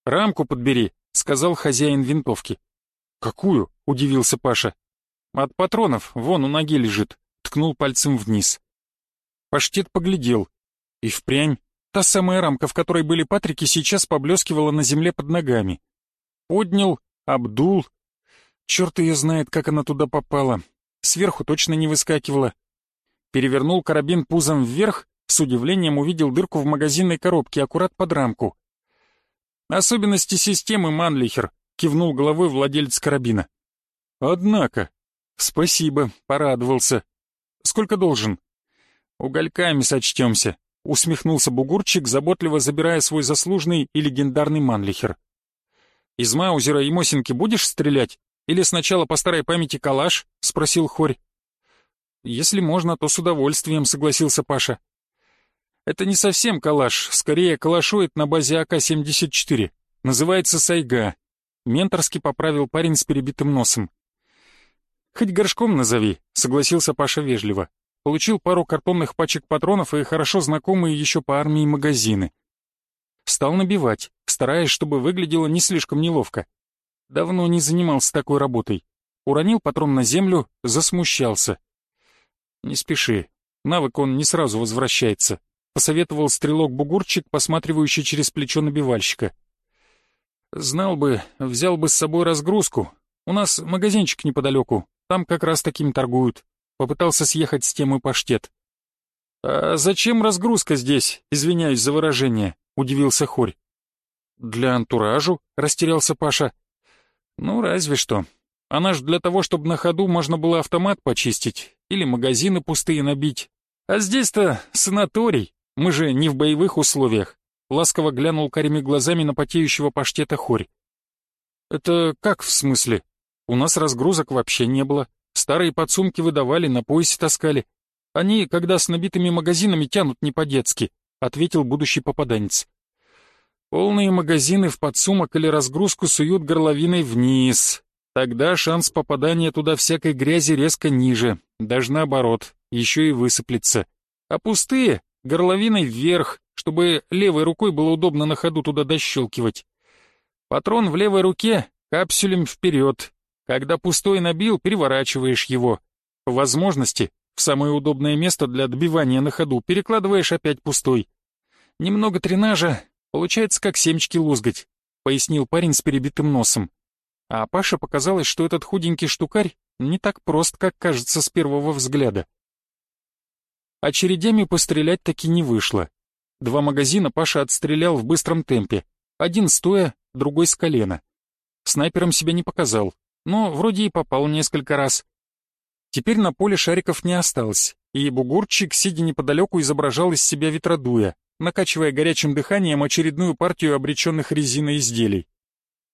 «Рамку подбери», — сказал хозяин винтовки. «Какую?» — удивился Паша. «От патронов, вон у ноги лежит», — ткнул пальцем вниз. Паштет поглядел, и впрямь та самая рамка, в которой были патрики, сейчас поблескивала на земле под ногами. Поднял, обдул. Черт ее знает, как она туда попала. Сверху точно не выскакивала. Перевернул карабин пузом вверх, с удивлением увидел дырку в магазинной коробке, аккурат под рамку. «Особенности системы, Манлихер», — кивнул головой владелец карабина. «Однако...» «Спасибо, порадовался. Сколько должен?» «Угольками сочтемся», — усмехнулся бугурчик, заботливо забирая свой заслуженный и легендарный манлихер. «Из Маузера и Мосинки будешь стрелять? Или сначала по старой памяти калаш?» — спросил Хорь. «Если можно, то с удовольствием», — согласился Паша. «Это не совсем калаш, скорее калашоид на базе АК-74. Называется Сайга». Менторски поправил парень с перебитым носом. «Хоть горшком назови», — согласился Паша вежливо получил пару картонных пачек патронов и хорошо знакомые еще по армии магазины. Стал набивать, стараясь, чтобы выглядело не слишком неловко. Давно не занимался такой работой. Уронил патрон на землю, засмущался. «Не спеши, навык он не сразу возвращается», — посоветовал стрелок-бугурчик, посматривающий через плечо набивальщика. «Знал бы, взял бы с собой разгрузку. У нас магазинчик неподалеку, там как раз таким торгуют. Попытался съехать с темы паштет. «А зачем разгрузка здесь, извиняюсь за выражение?» — удивился Хорь. «Для антуражу?» — растерялся Паша. «Ну, разве что. Она ж для того, чтобы на ходу можно было автомат почистить или магазины пустые набить. А здесь-то санаторий, мы же не в боевых условиях». Ласково глянул карими глазами на потеющего паштета Хорь. «Это как в смысле? У нас разгрузок вообще не было. Старые подсумки выдавали, на поясе таскали. Они, когда с набитыми магазинами, тянут не по-детски», — ответил будущий попаданец. «Полные магазины в подсумок или разгрузку суют горловиной вниз. Тогда шанс попадания туда всякой грязи резко ниже, даже наоборот, еще и высыплется. А пустые — горловиной вверх, чтобы левой рукой было удобно на ходу туда дощелкивать. Патрон в левой руке, капсюлем вперед, когда пустой набил, переворачиваешь его. По возможности, в самое удобное место для отбивания на ходу, перекладываешь опять пустой. Немного тренажа, получается как семечки лузгать, пояснил парень с перебитым носом. А Паше показалось, что этот худенький штукарь не так прост, как кажется с первого взгляда. Очередями пострелять таки не вышло. Два магазина Паша отстрелял в быстром темпе, один стоя, другой с колена. Снайпером себя не показал, но вроде и попал несколько раз. Теперь на поле шариков не осталось, и бугурчик, сидя неподалеку, изображал из себя ветродуя, накачивая горячим дыханием очередную партию обреченных резиноизделий.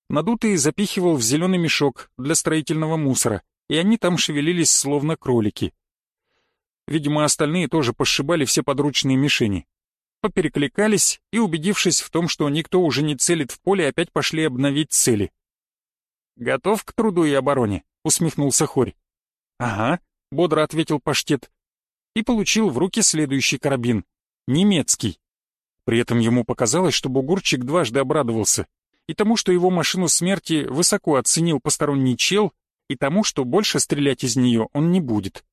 Надутые запихивал в зеленый мешок для строительного мусора, и они там шевелились словно кролики. Видимо, остальные тоже пошибали все подручные мишени. Поперекликались и, убедившись в том, что никто уже не целит в поле, опять пошли обновить цели. «Готов к труду и обороне?» — усмехнулся Хорь. «Ага», — бодро ответил паштет. И получил в руки следующий карабин. Немецкий. При этом ему показалось, что бугурчик дважды обрадовался. И тому, что его машину смерти высоко оценил посторонний чел, и тому, что больше стрелять из нее он не будет.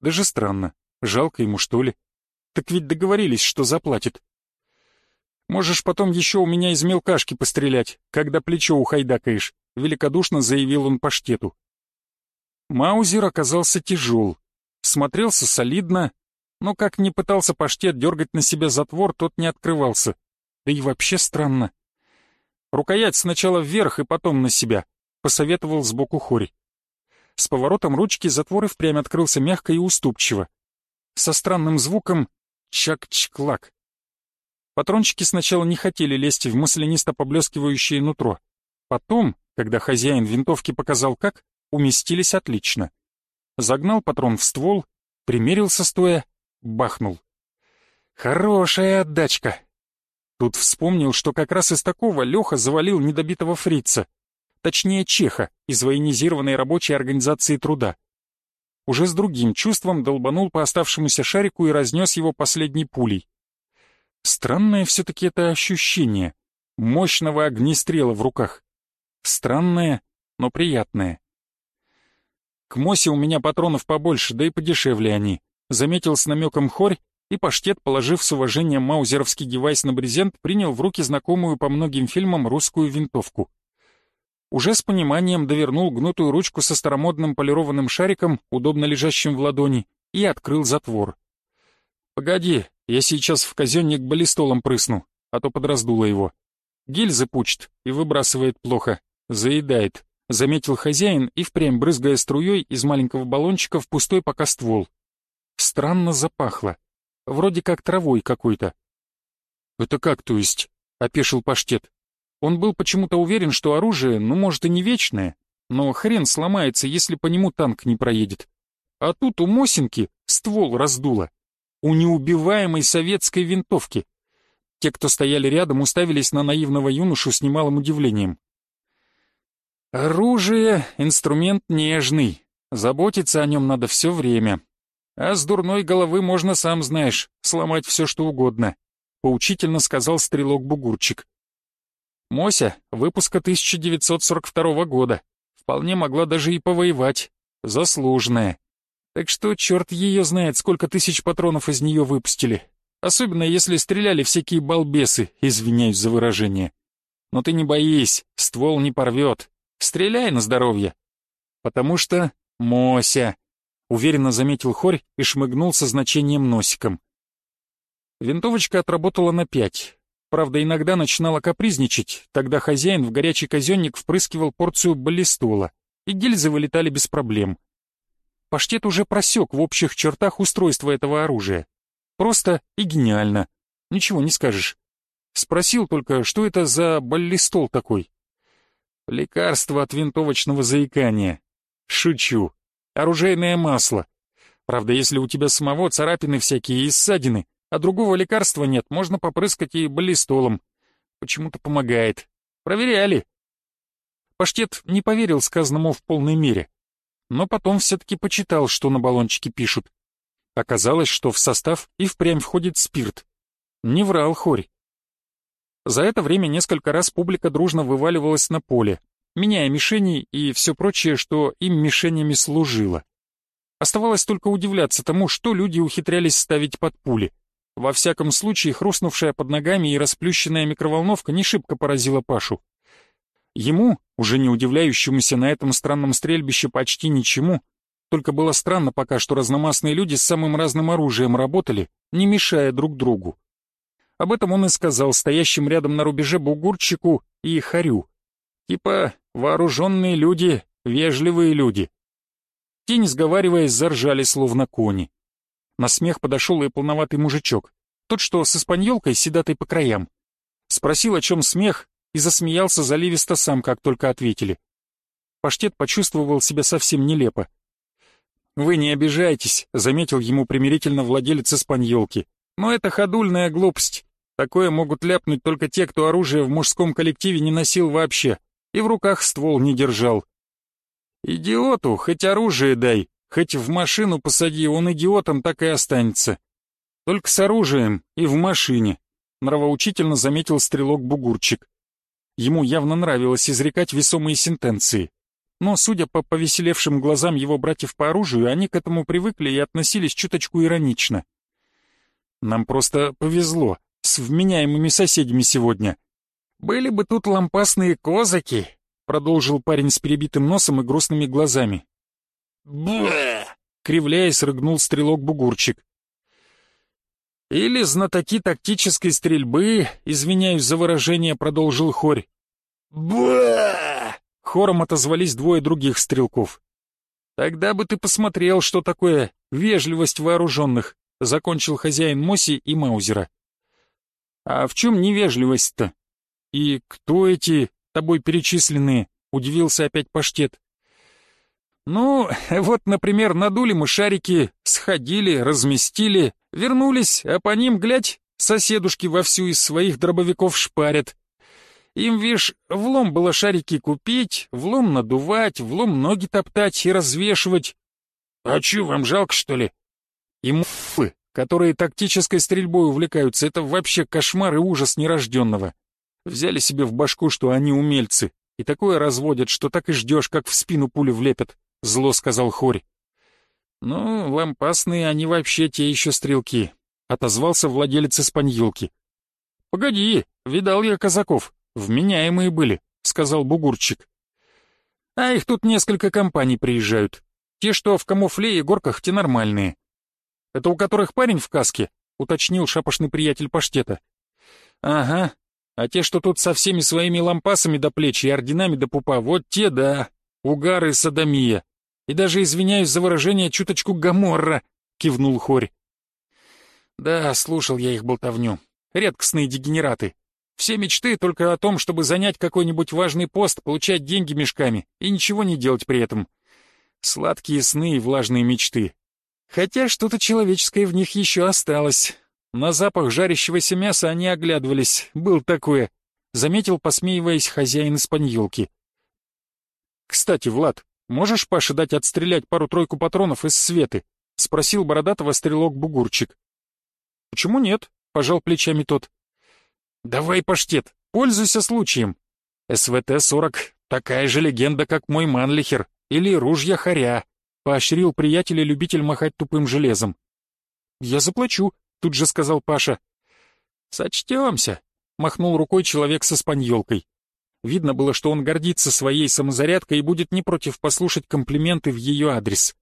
Даже странно. Жалко ему, что ли? Так ведь договорились, что заплатит. Можешь потом еще у меня из мелкашки пострелять, когда плечо ухайдакаешь», — великодушно заявил он паштету. Маузер оказался тяжел, смотрелся солидно, но как ни пытался паштет дергать на себя затвор, тот не открывался. Да и вообще странно. Рукоять сначала вверх и потом на себя, посоветовал сбоку Хори. С поворотом ручки затвор и впрямь открылся мягко и уступчиво. Со странным звуком чак-чклак. Патрончики сначала не хотели лезть в маслянисто поблескивающее нутро. Потом, когда хозяин винтовки показал как, уместились отлично. Загнал патрон в ствол, примерился стоя, бахнул. Хорошая отдачка. Тут вспомнил, что как раз из такого Леха завалил недобитого фрица. Точнее, чеха из военизированной рабочей организации труда. Уже с другим чувством долбанул по оставшемуся шарику и разнес его последней пулей. Странное все-таки это ощущение мощного огнестрела в руках. Странное, но приятное. К Мосе у меня патронов побольше, да и подешевле они. Заметил с намеком хорь, и паштет, положив с уважением маузеровский девайс на брезент, принял в руки знакомую по многим фильмам русскую винтовку. Уже с пониманием довернул гнутую ручку со старомодным полированным шариком, удобно лежащим в ладони, и открыл затвор. «Погоди, я сейчас в казенник баллистолом прысну, а то подраздуло его. Гильзы пучит и выбрасывает плохо, заедает», — заметил хозяин и впрямь брызгая струей из маленького баллончика в пустой пока ствол. Странно запахло. Вроде как травой какой-то. «Это как, то есть?» — опешил паштет. Он был почему-то уверен, что оружие, ну, может, и не вечное, но хрен сломается, если по нему танк не проедет. А тут у Мосинки ствол раздуло у неубиваемой советской винтовки. Те, кто стояли рядом, уставились на наивного юношу с немалым удивлением. Оружие — инструмент нежный, заботиться о нем надо все время. А с дурной головы можно, сам знаешь, сломать все, что угодно, — поучительно сказал стрелок-бугурчик. Мося, выпуска 1942 года, вполне могла даже и повоевать, заслуженная. Так что черт ее знает, сколько тысяч патронов из нее выпустили. Особенно если стреляли всякие балбесы, извиняюсь за выражение. Но ты не боись, ствол не порвет. Стреляй на здоровье. Потому что Мося, уверенно заметил Хорь и шмыгнул со значением носиком. Винтовочка отработала на пять. Правда, иногда начинала капризничать, тогда хозяин в горячий казенник впрыскивал порцию баллистола, и гильзы вылетали без проблем. Паштет уже просек в общих чертах устройство этого оружия. Просто и гениально. Ничего не скажешь. Спросил только, что это за баллистол такой? Лекарство от винтовочного заикания. Шучу. Оружейное масло. Правда, если у тебя самого царапины всякие и ссадины, а другого лекарства нет, можно попрыскать и баллистолом. Почему-то помогает. Проверяли. Паштет не поверил сказанному в полной мере но потом все-таки почитал, что на баллончике пишут. Оказалось, что в состав и впрямь входит спирт. Не врал Хорь. За это время несколько раз публика дружно вываливалась на поле, меняя мишени и все прочее, что им мишенями служило. Оставалось только удивляться тому, что люди ухитрялись ставить под пули. Во всяком случае, хрустнувшая под ногами и расплющенная микроволновка не шибко поразила Пашу. Ему, уже не удивляющемуся на этом странном стрельбище почти ничему, только было странно пока, что разномастные люди с самым разным оружием работали, не мешая друг другу. Об этом он и сказал стоящим рядом на рубеже бугурчику и харю. Типа вооруженные люди, вежливые люди. Те, не сговариваясь, заржали, словно кони. На смех подошел и полноватый мужичок, тот, что с испаньолкой, седатой по краям. Спросил, о чем смех, и засмеялся заливисто сам, как только ответили. Паштет почувствовал себя совсем нелепо. «Вы не обижайтесь», — заметил ему примирительно владелец испаньолки. «Но это ходульная глупость. Такое могут ляпнуть только те, кто оружие в мужском коллективе не носил вообще и в руках ствол не держал. Идиоту хоть оружие дай, хоть в машину посади, он идиотом так и останется. Только с оружием и в машине», — нравоучительно заметил стрелок-бугурчик. Ему явно нравилось изрекать весомые сентенции. Но, судя по повеселевшим глазам его братьев по оружию, они к этому привыкли и относились чуточку иронично. «Нам просто повезло», — с вменяемыми соседями сегодня. Были бы тут лампасные козаки, продолжил парень с перебитым носом и грустными глазами. Бэ! кривляясь, рыгнул стрелок-бугурчик. Или знатоки тактической стрельбы, извиняюсь за выражение, продолжил Хорь. Бэ! Хором отозвались двое других стрелков. Тогда бы ты посмотрел, что такое вежливость вооруженных, закончил хозяин Моси и Маузера. А в чем невежливость-то? И кто эти тобой перечисленные?» — удивился опять паштет. «Ну, [laughs] вот, например, надули мы шарики, сходили, разместили, вернулись, а по ним, глядь, соседушки вовсю из своих дробовиков шпарят. Им, вишь, влом было шарики купить, влом надувать, влом ноги топтать и развешивать. А чё, вам жалко, что ли? И муфы, которые тактической стрельбой увлекаются, это вообще кошмар и ужас нерожденного. Взяли себе в башку, что они умельцы, и такое разводят, что так и ждешь, как в спину пули влепят, — зло сказал Хорь. «Ну, лампасные они вообще те еще стрелки», — отозвался владелец испаньилки. «Погоди, видал я казаков, вменяемые были», — сказал Бугурчик. «А их тут несколько компаний приезжают. Те, что в камуфле и горках, те нормальные. Это у которых парень в каске?» — уточнил шапошный приятель паштета. «Ага, а те, что тут со всеми своими лампасами до плеч и орденами до пупа, вот те, да, угар и садомия. И даже, извиняюсь за выражение, чуточку гаморра», — кивнул Хорь. «Да, слушал я их болтовню. Редкостные дегенераты. Все мечты только о том, чтобы занять какой-нибудь важный пост, получать деньги мешками и ничего не делать при этом. Сладкие сны и влажные мечты. Хотя что-то человеческое в них еще осталось. На запах жарящегося мяса они оглядывались. Был такое. Заметил, посмеиваясь, хозяин испаньолки. «Кстати, Влад, можешь Паше дать отстрелять пару-тройку патронов из светы?» — спросил бородатого стрелок-бугурчик. «Почему нет?» — пожал плечами тот. «Давай, паштет, пользуйся случаем. СВТ-40 — такая же легенда, как мой Манлихер или ружья Харя», — поощрил приятеля любитель махать тупым железом. «Я заплачу», тут же сказал Паша. «Сочтемся», — махнул рукой человек со спаньолкой. Видно было, что он гордится своей самозарядкой и будет не против послушать комплименты в ее адрес.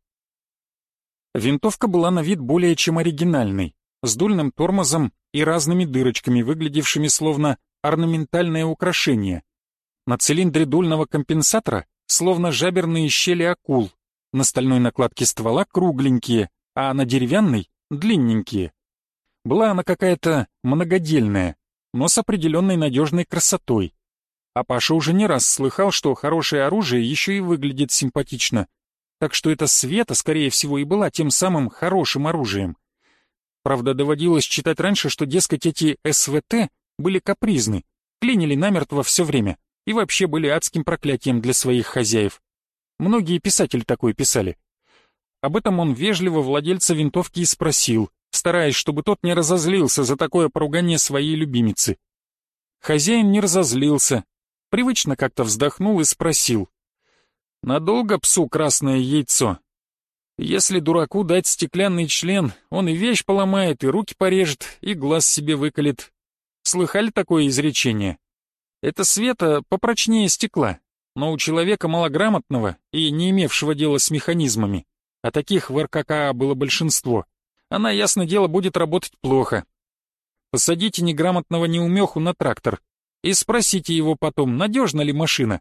Винтовка была на вид более чем оригинальной, с дульным тормозом и разными дырочками, выглядевшими словно орнаментальное украшение. На цилиндре дульного компенсатора словно жаберные щели акул, на стальной накладке ствола кругленькие, а на деревянной — длинненькие. Была она какая-то многодельная, но с определенной надежной красотой. А Паша уже не раз слыхал, что хорошее оружие еще и выглядит симпатично. Так что эта Света, скорее всего, и была тем самым хорошим оружием. Правда, доводилось читать раньше, что, дескать, эти СВТ были капризны, клинили намертво все время и вообще были адским проклятием для своих хозяев. Многие писатели такое писали. Об этом он вежливо владельца винтовки и спросил, стараясь, чтобы тот не разозлился за такое поругание своей любимицы. Хозяин не разозлился, привычно как-то вздохнул и спросил. «Надолго псу красное яйцо? Если дураку дать стеклянный член, он и вещь поломает, и руки порежет, и глаз себе выколет. Слыхали такое изречение? Это света попрочнее стекла, но у человека малограмотного и не имевшего дела с механизмами, а таких в РККА было большинство — она, ясно дело, будет работать плохо. Посадите неграмотного неумеху на трактор и спросите его потом, надежна ли машина.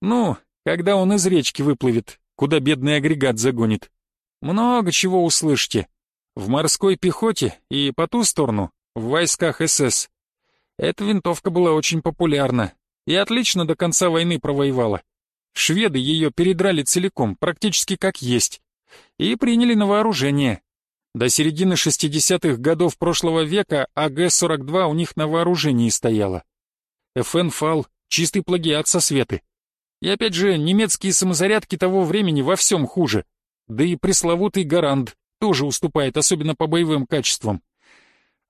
Ну, когда он из речки выплывет, куда бедный агрегат загонит. Много чего услышите. В морской пехоте и по ту сторону, в войсках СС. Эта винтовка была очень популярна и отлично до конца войны провоевала. Шведы ее передрали целиком, практически как есть, и приняли на вооружение. До середины 60-х годов прошлого века АГ-42 у них на вооружении стояла. ФН-ФАЛ — чистый плагиат со светы. И опять же, немецкие самозарядки того времени во всем хуже. Да и пресловутый Гарант тоже уступает, особенно по боевым качествам.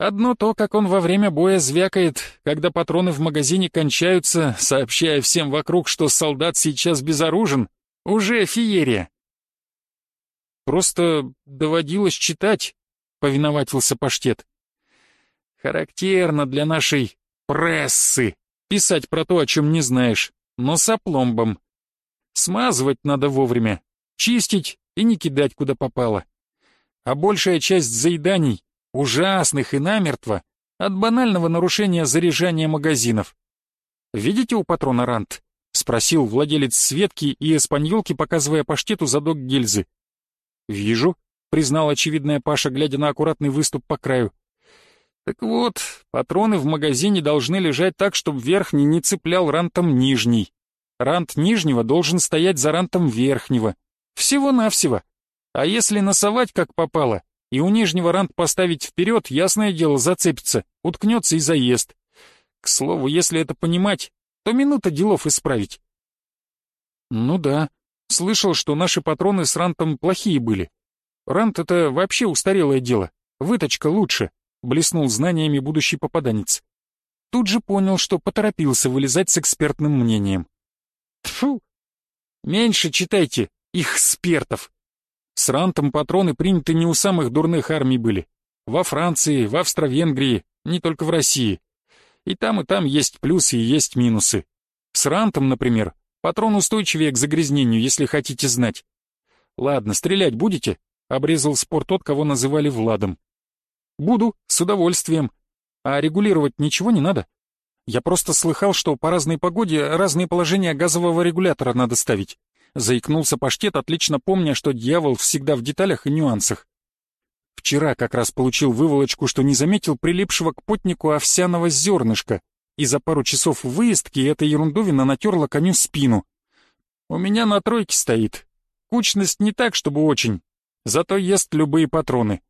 Одно то, как он во время боя звякает, когда патроны в магазине кончаются, сообщая всем вокруг, что солдат сейчас безоружен, уже феерия. Просто доводилось читать, — повиноватился паштет. Характерно для нашей прессы писать про то, о чем не знаешь, но с опломбом. Смазывать надо вовремя, чистить и не кидать куда попало. А большая часть заеданий, ужасных и намертво, от банального нарушения заряжания магазинов. «Видите у патрона рант?» — спросил владелец Светки и эспаньолки, показывая паштету задок гильзы. «Вижу», — признал очевидная Паша, глядя на аккуратный выступ по краю. «Так вот, патроны в магазине должны лежать так, чтобы верхний не цеплял рантом нижний. Рант нижнего должен стоять за рантом верхнего. Всего-навсего. А если носовать как попало, и у нижнего рант поставить вперед, ясное дело, зацепится, уткнется и заест. К слову, если это понимать, то минута делов исправить. Ну да, слышал, что наши патроны с рантом плохие были. Рант — это вообще устарелое дело, выточка лучше, блеснул знаниями будущий попаданец. Тут же понял, что поторопился вылезать с экспертным мнением. Тфу! Меньше читайте, их спертов. С рантом патроны приняты не у самых дурных армий были. Во Франции, в Австро-Венгрии, не только в России. И там, и там есть плюсы и есть минусы. С рантом, например, патрон устойчивее к загрязнению, если хотите знать. Ладно, стрелять будете? Обрезал спор тот, кого называли Владом. Буду, с удовольствием. А регулировать ничего не надо? Я просто слыхал, что по разной погоде разные положения газового регулятора надо ставить. Заикнулся паштет, отлично помня, что дьявол всегда в деталях и нюансах. Вчера как раз получил выволочку, что не заметил прилипшего к потнику овсяного зернышка, и за пару часов выездки эта ерундовина натерла коню спину. У меня на тройке стоит. Кучность не так, чтобы очень, зато ест любые патроны.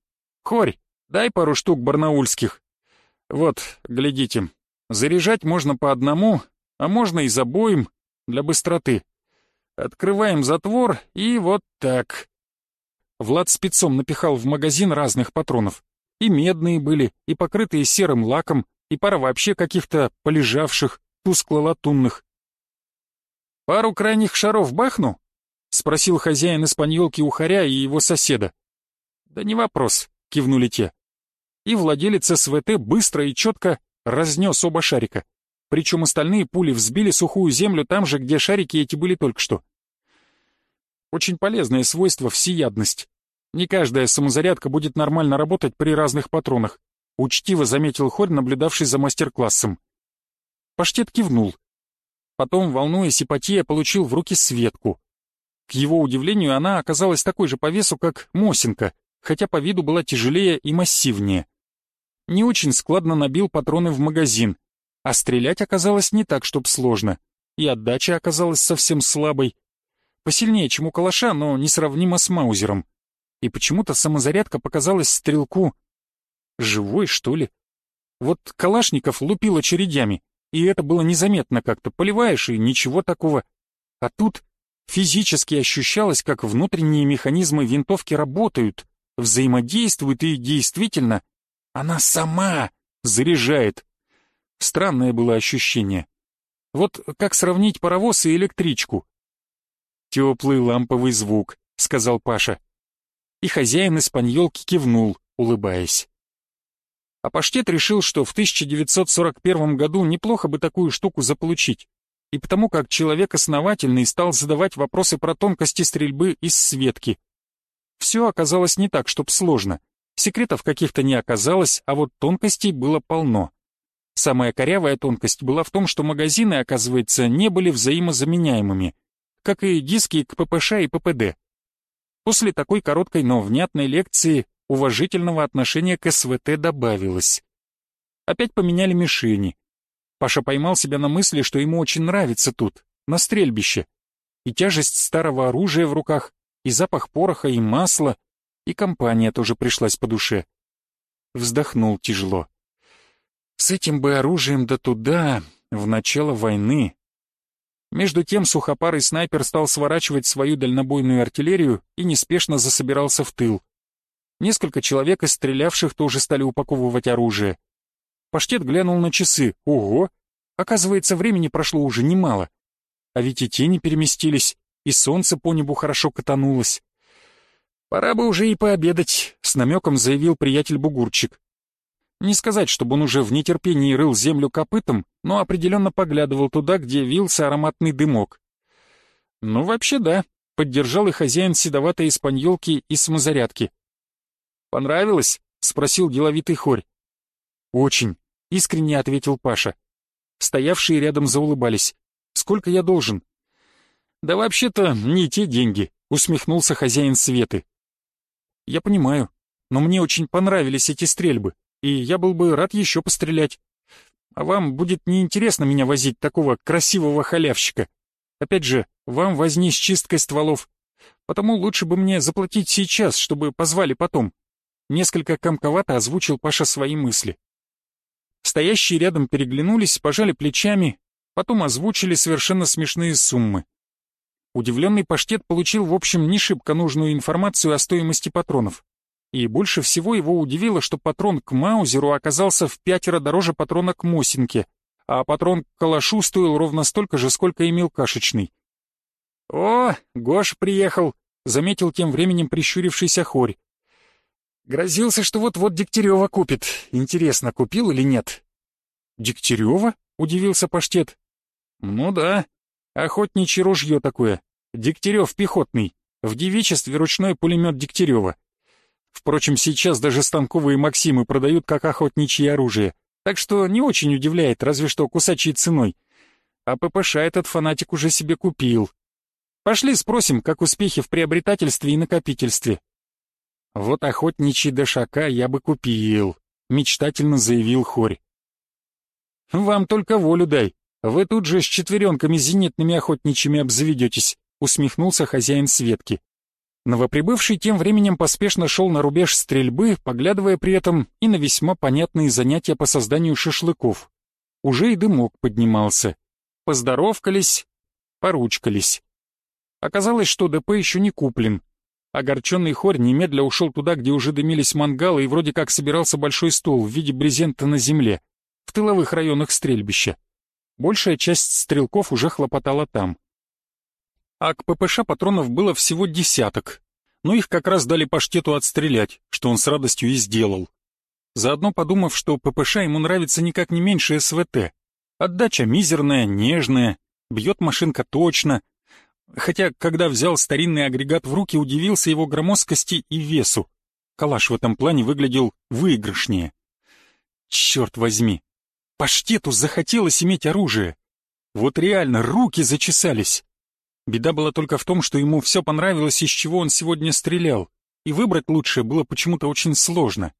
Хорь, дай пару штук барнаульских. Вот, глядите, заряжать можно по одному, а можно и за боем, для быстроты. Открываем затвор и вот так. Влад спецом напихал в магазин разных патронов. И медные были, и покрытые серым лаком, и пара вообще каких-то полежавших, тускло-латунных. «Пару крайних шаров бахну?» — спросил хозяин испаньолки Ухаря и его соседа. «Да не вопрос», — кивнули те. И владелец СВТ быстро и четко разнес оба шарика. Причем остальные пули взбили сухую землю там же, где шарики эти были только что. Очень полезное свойство — всеядность. Не каждая самозарядка будет нормально работать при разных патронах. Учтиво заметил Хорь, наблюдавший за мастер-классом. Паштет кивнул. Потом, волнуясь ипотея, получил в руки Светку. К его удивлению, она оказалась такой же по весу, как Мосинка, хотя по виду была тяжелее и массивнее. Не очень складно набил патроны в магазин, а стрелять оказалось не так, чтоб сложно, и отдача оказалась совсем слабой, Посильнее, чем у калаша, но несравнимо с маузером. И почему-то самозарядка показалась стрелку... Живой, что ли? Вот калашников лупил очередями, и это было незаметно как-то. Поливаешь, и ничего такого. А тут физически ощущалось, как внутренние механизмы винтовки работают, взаимодействуют, и действительно, она сама заряжает. Странное было ощущение. Вот как сравнить паровоз и электричку. «Теплый ламповый звук», — сказал Паша. И хозяин испаньолки кивнул, улыбаясь. А паштет решил, что в 1941 году неплохо бы такую штуку заполучить, и потому как человек основательный стал задавать вопросы про тонкости стрельбы из светки. Все оказалось не так, чтоб сложно. Секретов каких-то не оказалось, а вот тонкостей было полно. Самая корявая тонкость была в том, что магазины, оказывается, не были взаимозаменяемыми — как и диски к ППШ и ППД. После такой короткой, но внятной лекции уважительного отношения к СВТ добавилось. Опять поменяли мишени. Паша поймал себя на мысли, что ему очень нравится тут, на стрельбище. И тяжесть старого оружия в руках, и запах пороха, и масла, и компания тоже пришлась по душе. Вздохнул тяжело. С этим бы оружием да туда, в начало войны. Между тем сухопарый снайпер стал сворачивать свою дальнобойную артиллерию и неспешно засобирался в тыл. Несколько человек из стрелявших тоже стали упаковывать оружие. Паштет глянул на часы. Ого! Оказывается, времени прошло уже немало. А ведь и тени переместились, и солнце по небу хорошо катанулось. «Пора бы уже и пообедать», — с намеком заявил приятель Бугурчик. Не сказать, чтобы он уже в нетерпении рыл землю копытом, но определенно поглядывал туда, где вился ароматный дымок. «Ну, вообще да», — поддержал и хозяин седоватой испаньолки и самозарядки. «Понравилось?» — спросил деловитый хорь. «Очень», — искренне ответил Паша. Стоявшие рядом заулыбались. «Сколько я должен?» «Да вообще-то не те деньги», — усмехнулся хозяин Светы. «Я понимаю, но мне очень понравились эти стрельбы и я был бы рад еще пострелять. А вам будет неинтересно меня возить, такого красивого халявщика. Опять же, вам возни с чисткой стволов. Потому лучше бы мне заплатить сейчас, чтобы позвали потом. Несколько комковато озвучил Паша свои мысли. Стоящие рядом переглянулись, пожали плечами, потом озвучили совершенно смешные суммы. Удивленный паштет получил, в общем, не шибко нужную информацию о стоимости патронов. И больше всего его удивило, что патрон к Маузеру оказался в пятеро дороже патрона к Мосинке, а патрон к Калашу стоил ровно столько же, сколько имел кашечный. «О, Гош приехал», — заметил тем временем прищурившийся хорь. «Грозился, что вот-вот Дегтярева купит. Интересно, купил или нет?» «Дегтярева?» — удивился паштет. «Ну да, охотничье ружье такое. Дегтярев пехотный. В девичестве ручной пулемет Дегтярева. Впрочем, сейчас даже станковые «Максимы» продают как охотничье оружие, так что не очень удивляет, разве что кусачей ценой. А ППШ этот фанатик уже себе купил. Пошли спросим, как успехи в приобретательстве и накопительстве. Вот охотничий дошака я бы купил, мечтательно заявил Хорь. Вам только волю дай, вы тут же с четверенками зенитными охотничьими обзаведетесь, усмехнулся хозяин Светки. Новоприбывший тем временем поспешно шел на рубеж стрельбы, поглядывая при этом и на весьма понятные занятия по созданию шашлыков. Уже и дымок поднимался. Поздоровкались, поручкались. Оказалось, что ДП еще не куплен. Огорченный хорь немедля ушел туда, где уже дымились мангалы и вроде как собирался большой стол в виде брезента на земле, в тыловых районах стрельбища. Большая часть стрелков уже хлопотала там а к ППШ патронов было всего десяток. Но их как раз дали паштету отстрелять, что он с радостью и сделал. Заодно подумав, что ППШ ему нравится никак не меньше СВТ. Отдача мизерная, нежная, бьет машинка точно. Хотя, когда взял старинный агрегат в руки, удивился его громоздкости и весу. Калаш в этом плане выглядел выигрышнее. Черт возьми, паштету захотелось иметь оружие. Вот реально, руки зачесались. Беда была только в том, что ему все понравилось, из чего он сегодня стрелял, и выбрать лучшее было почему-то очень сложно.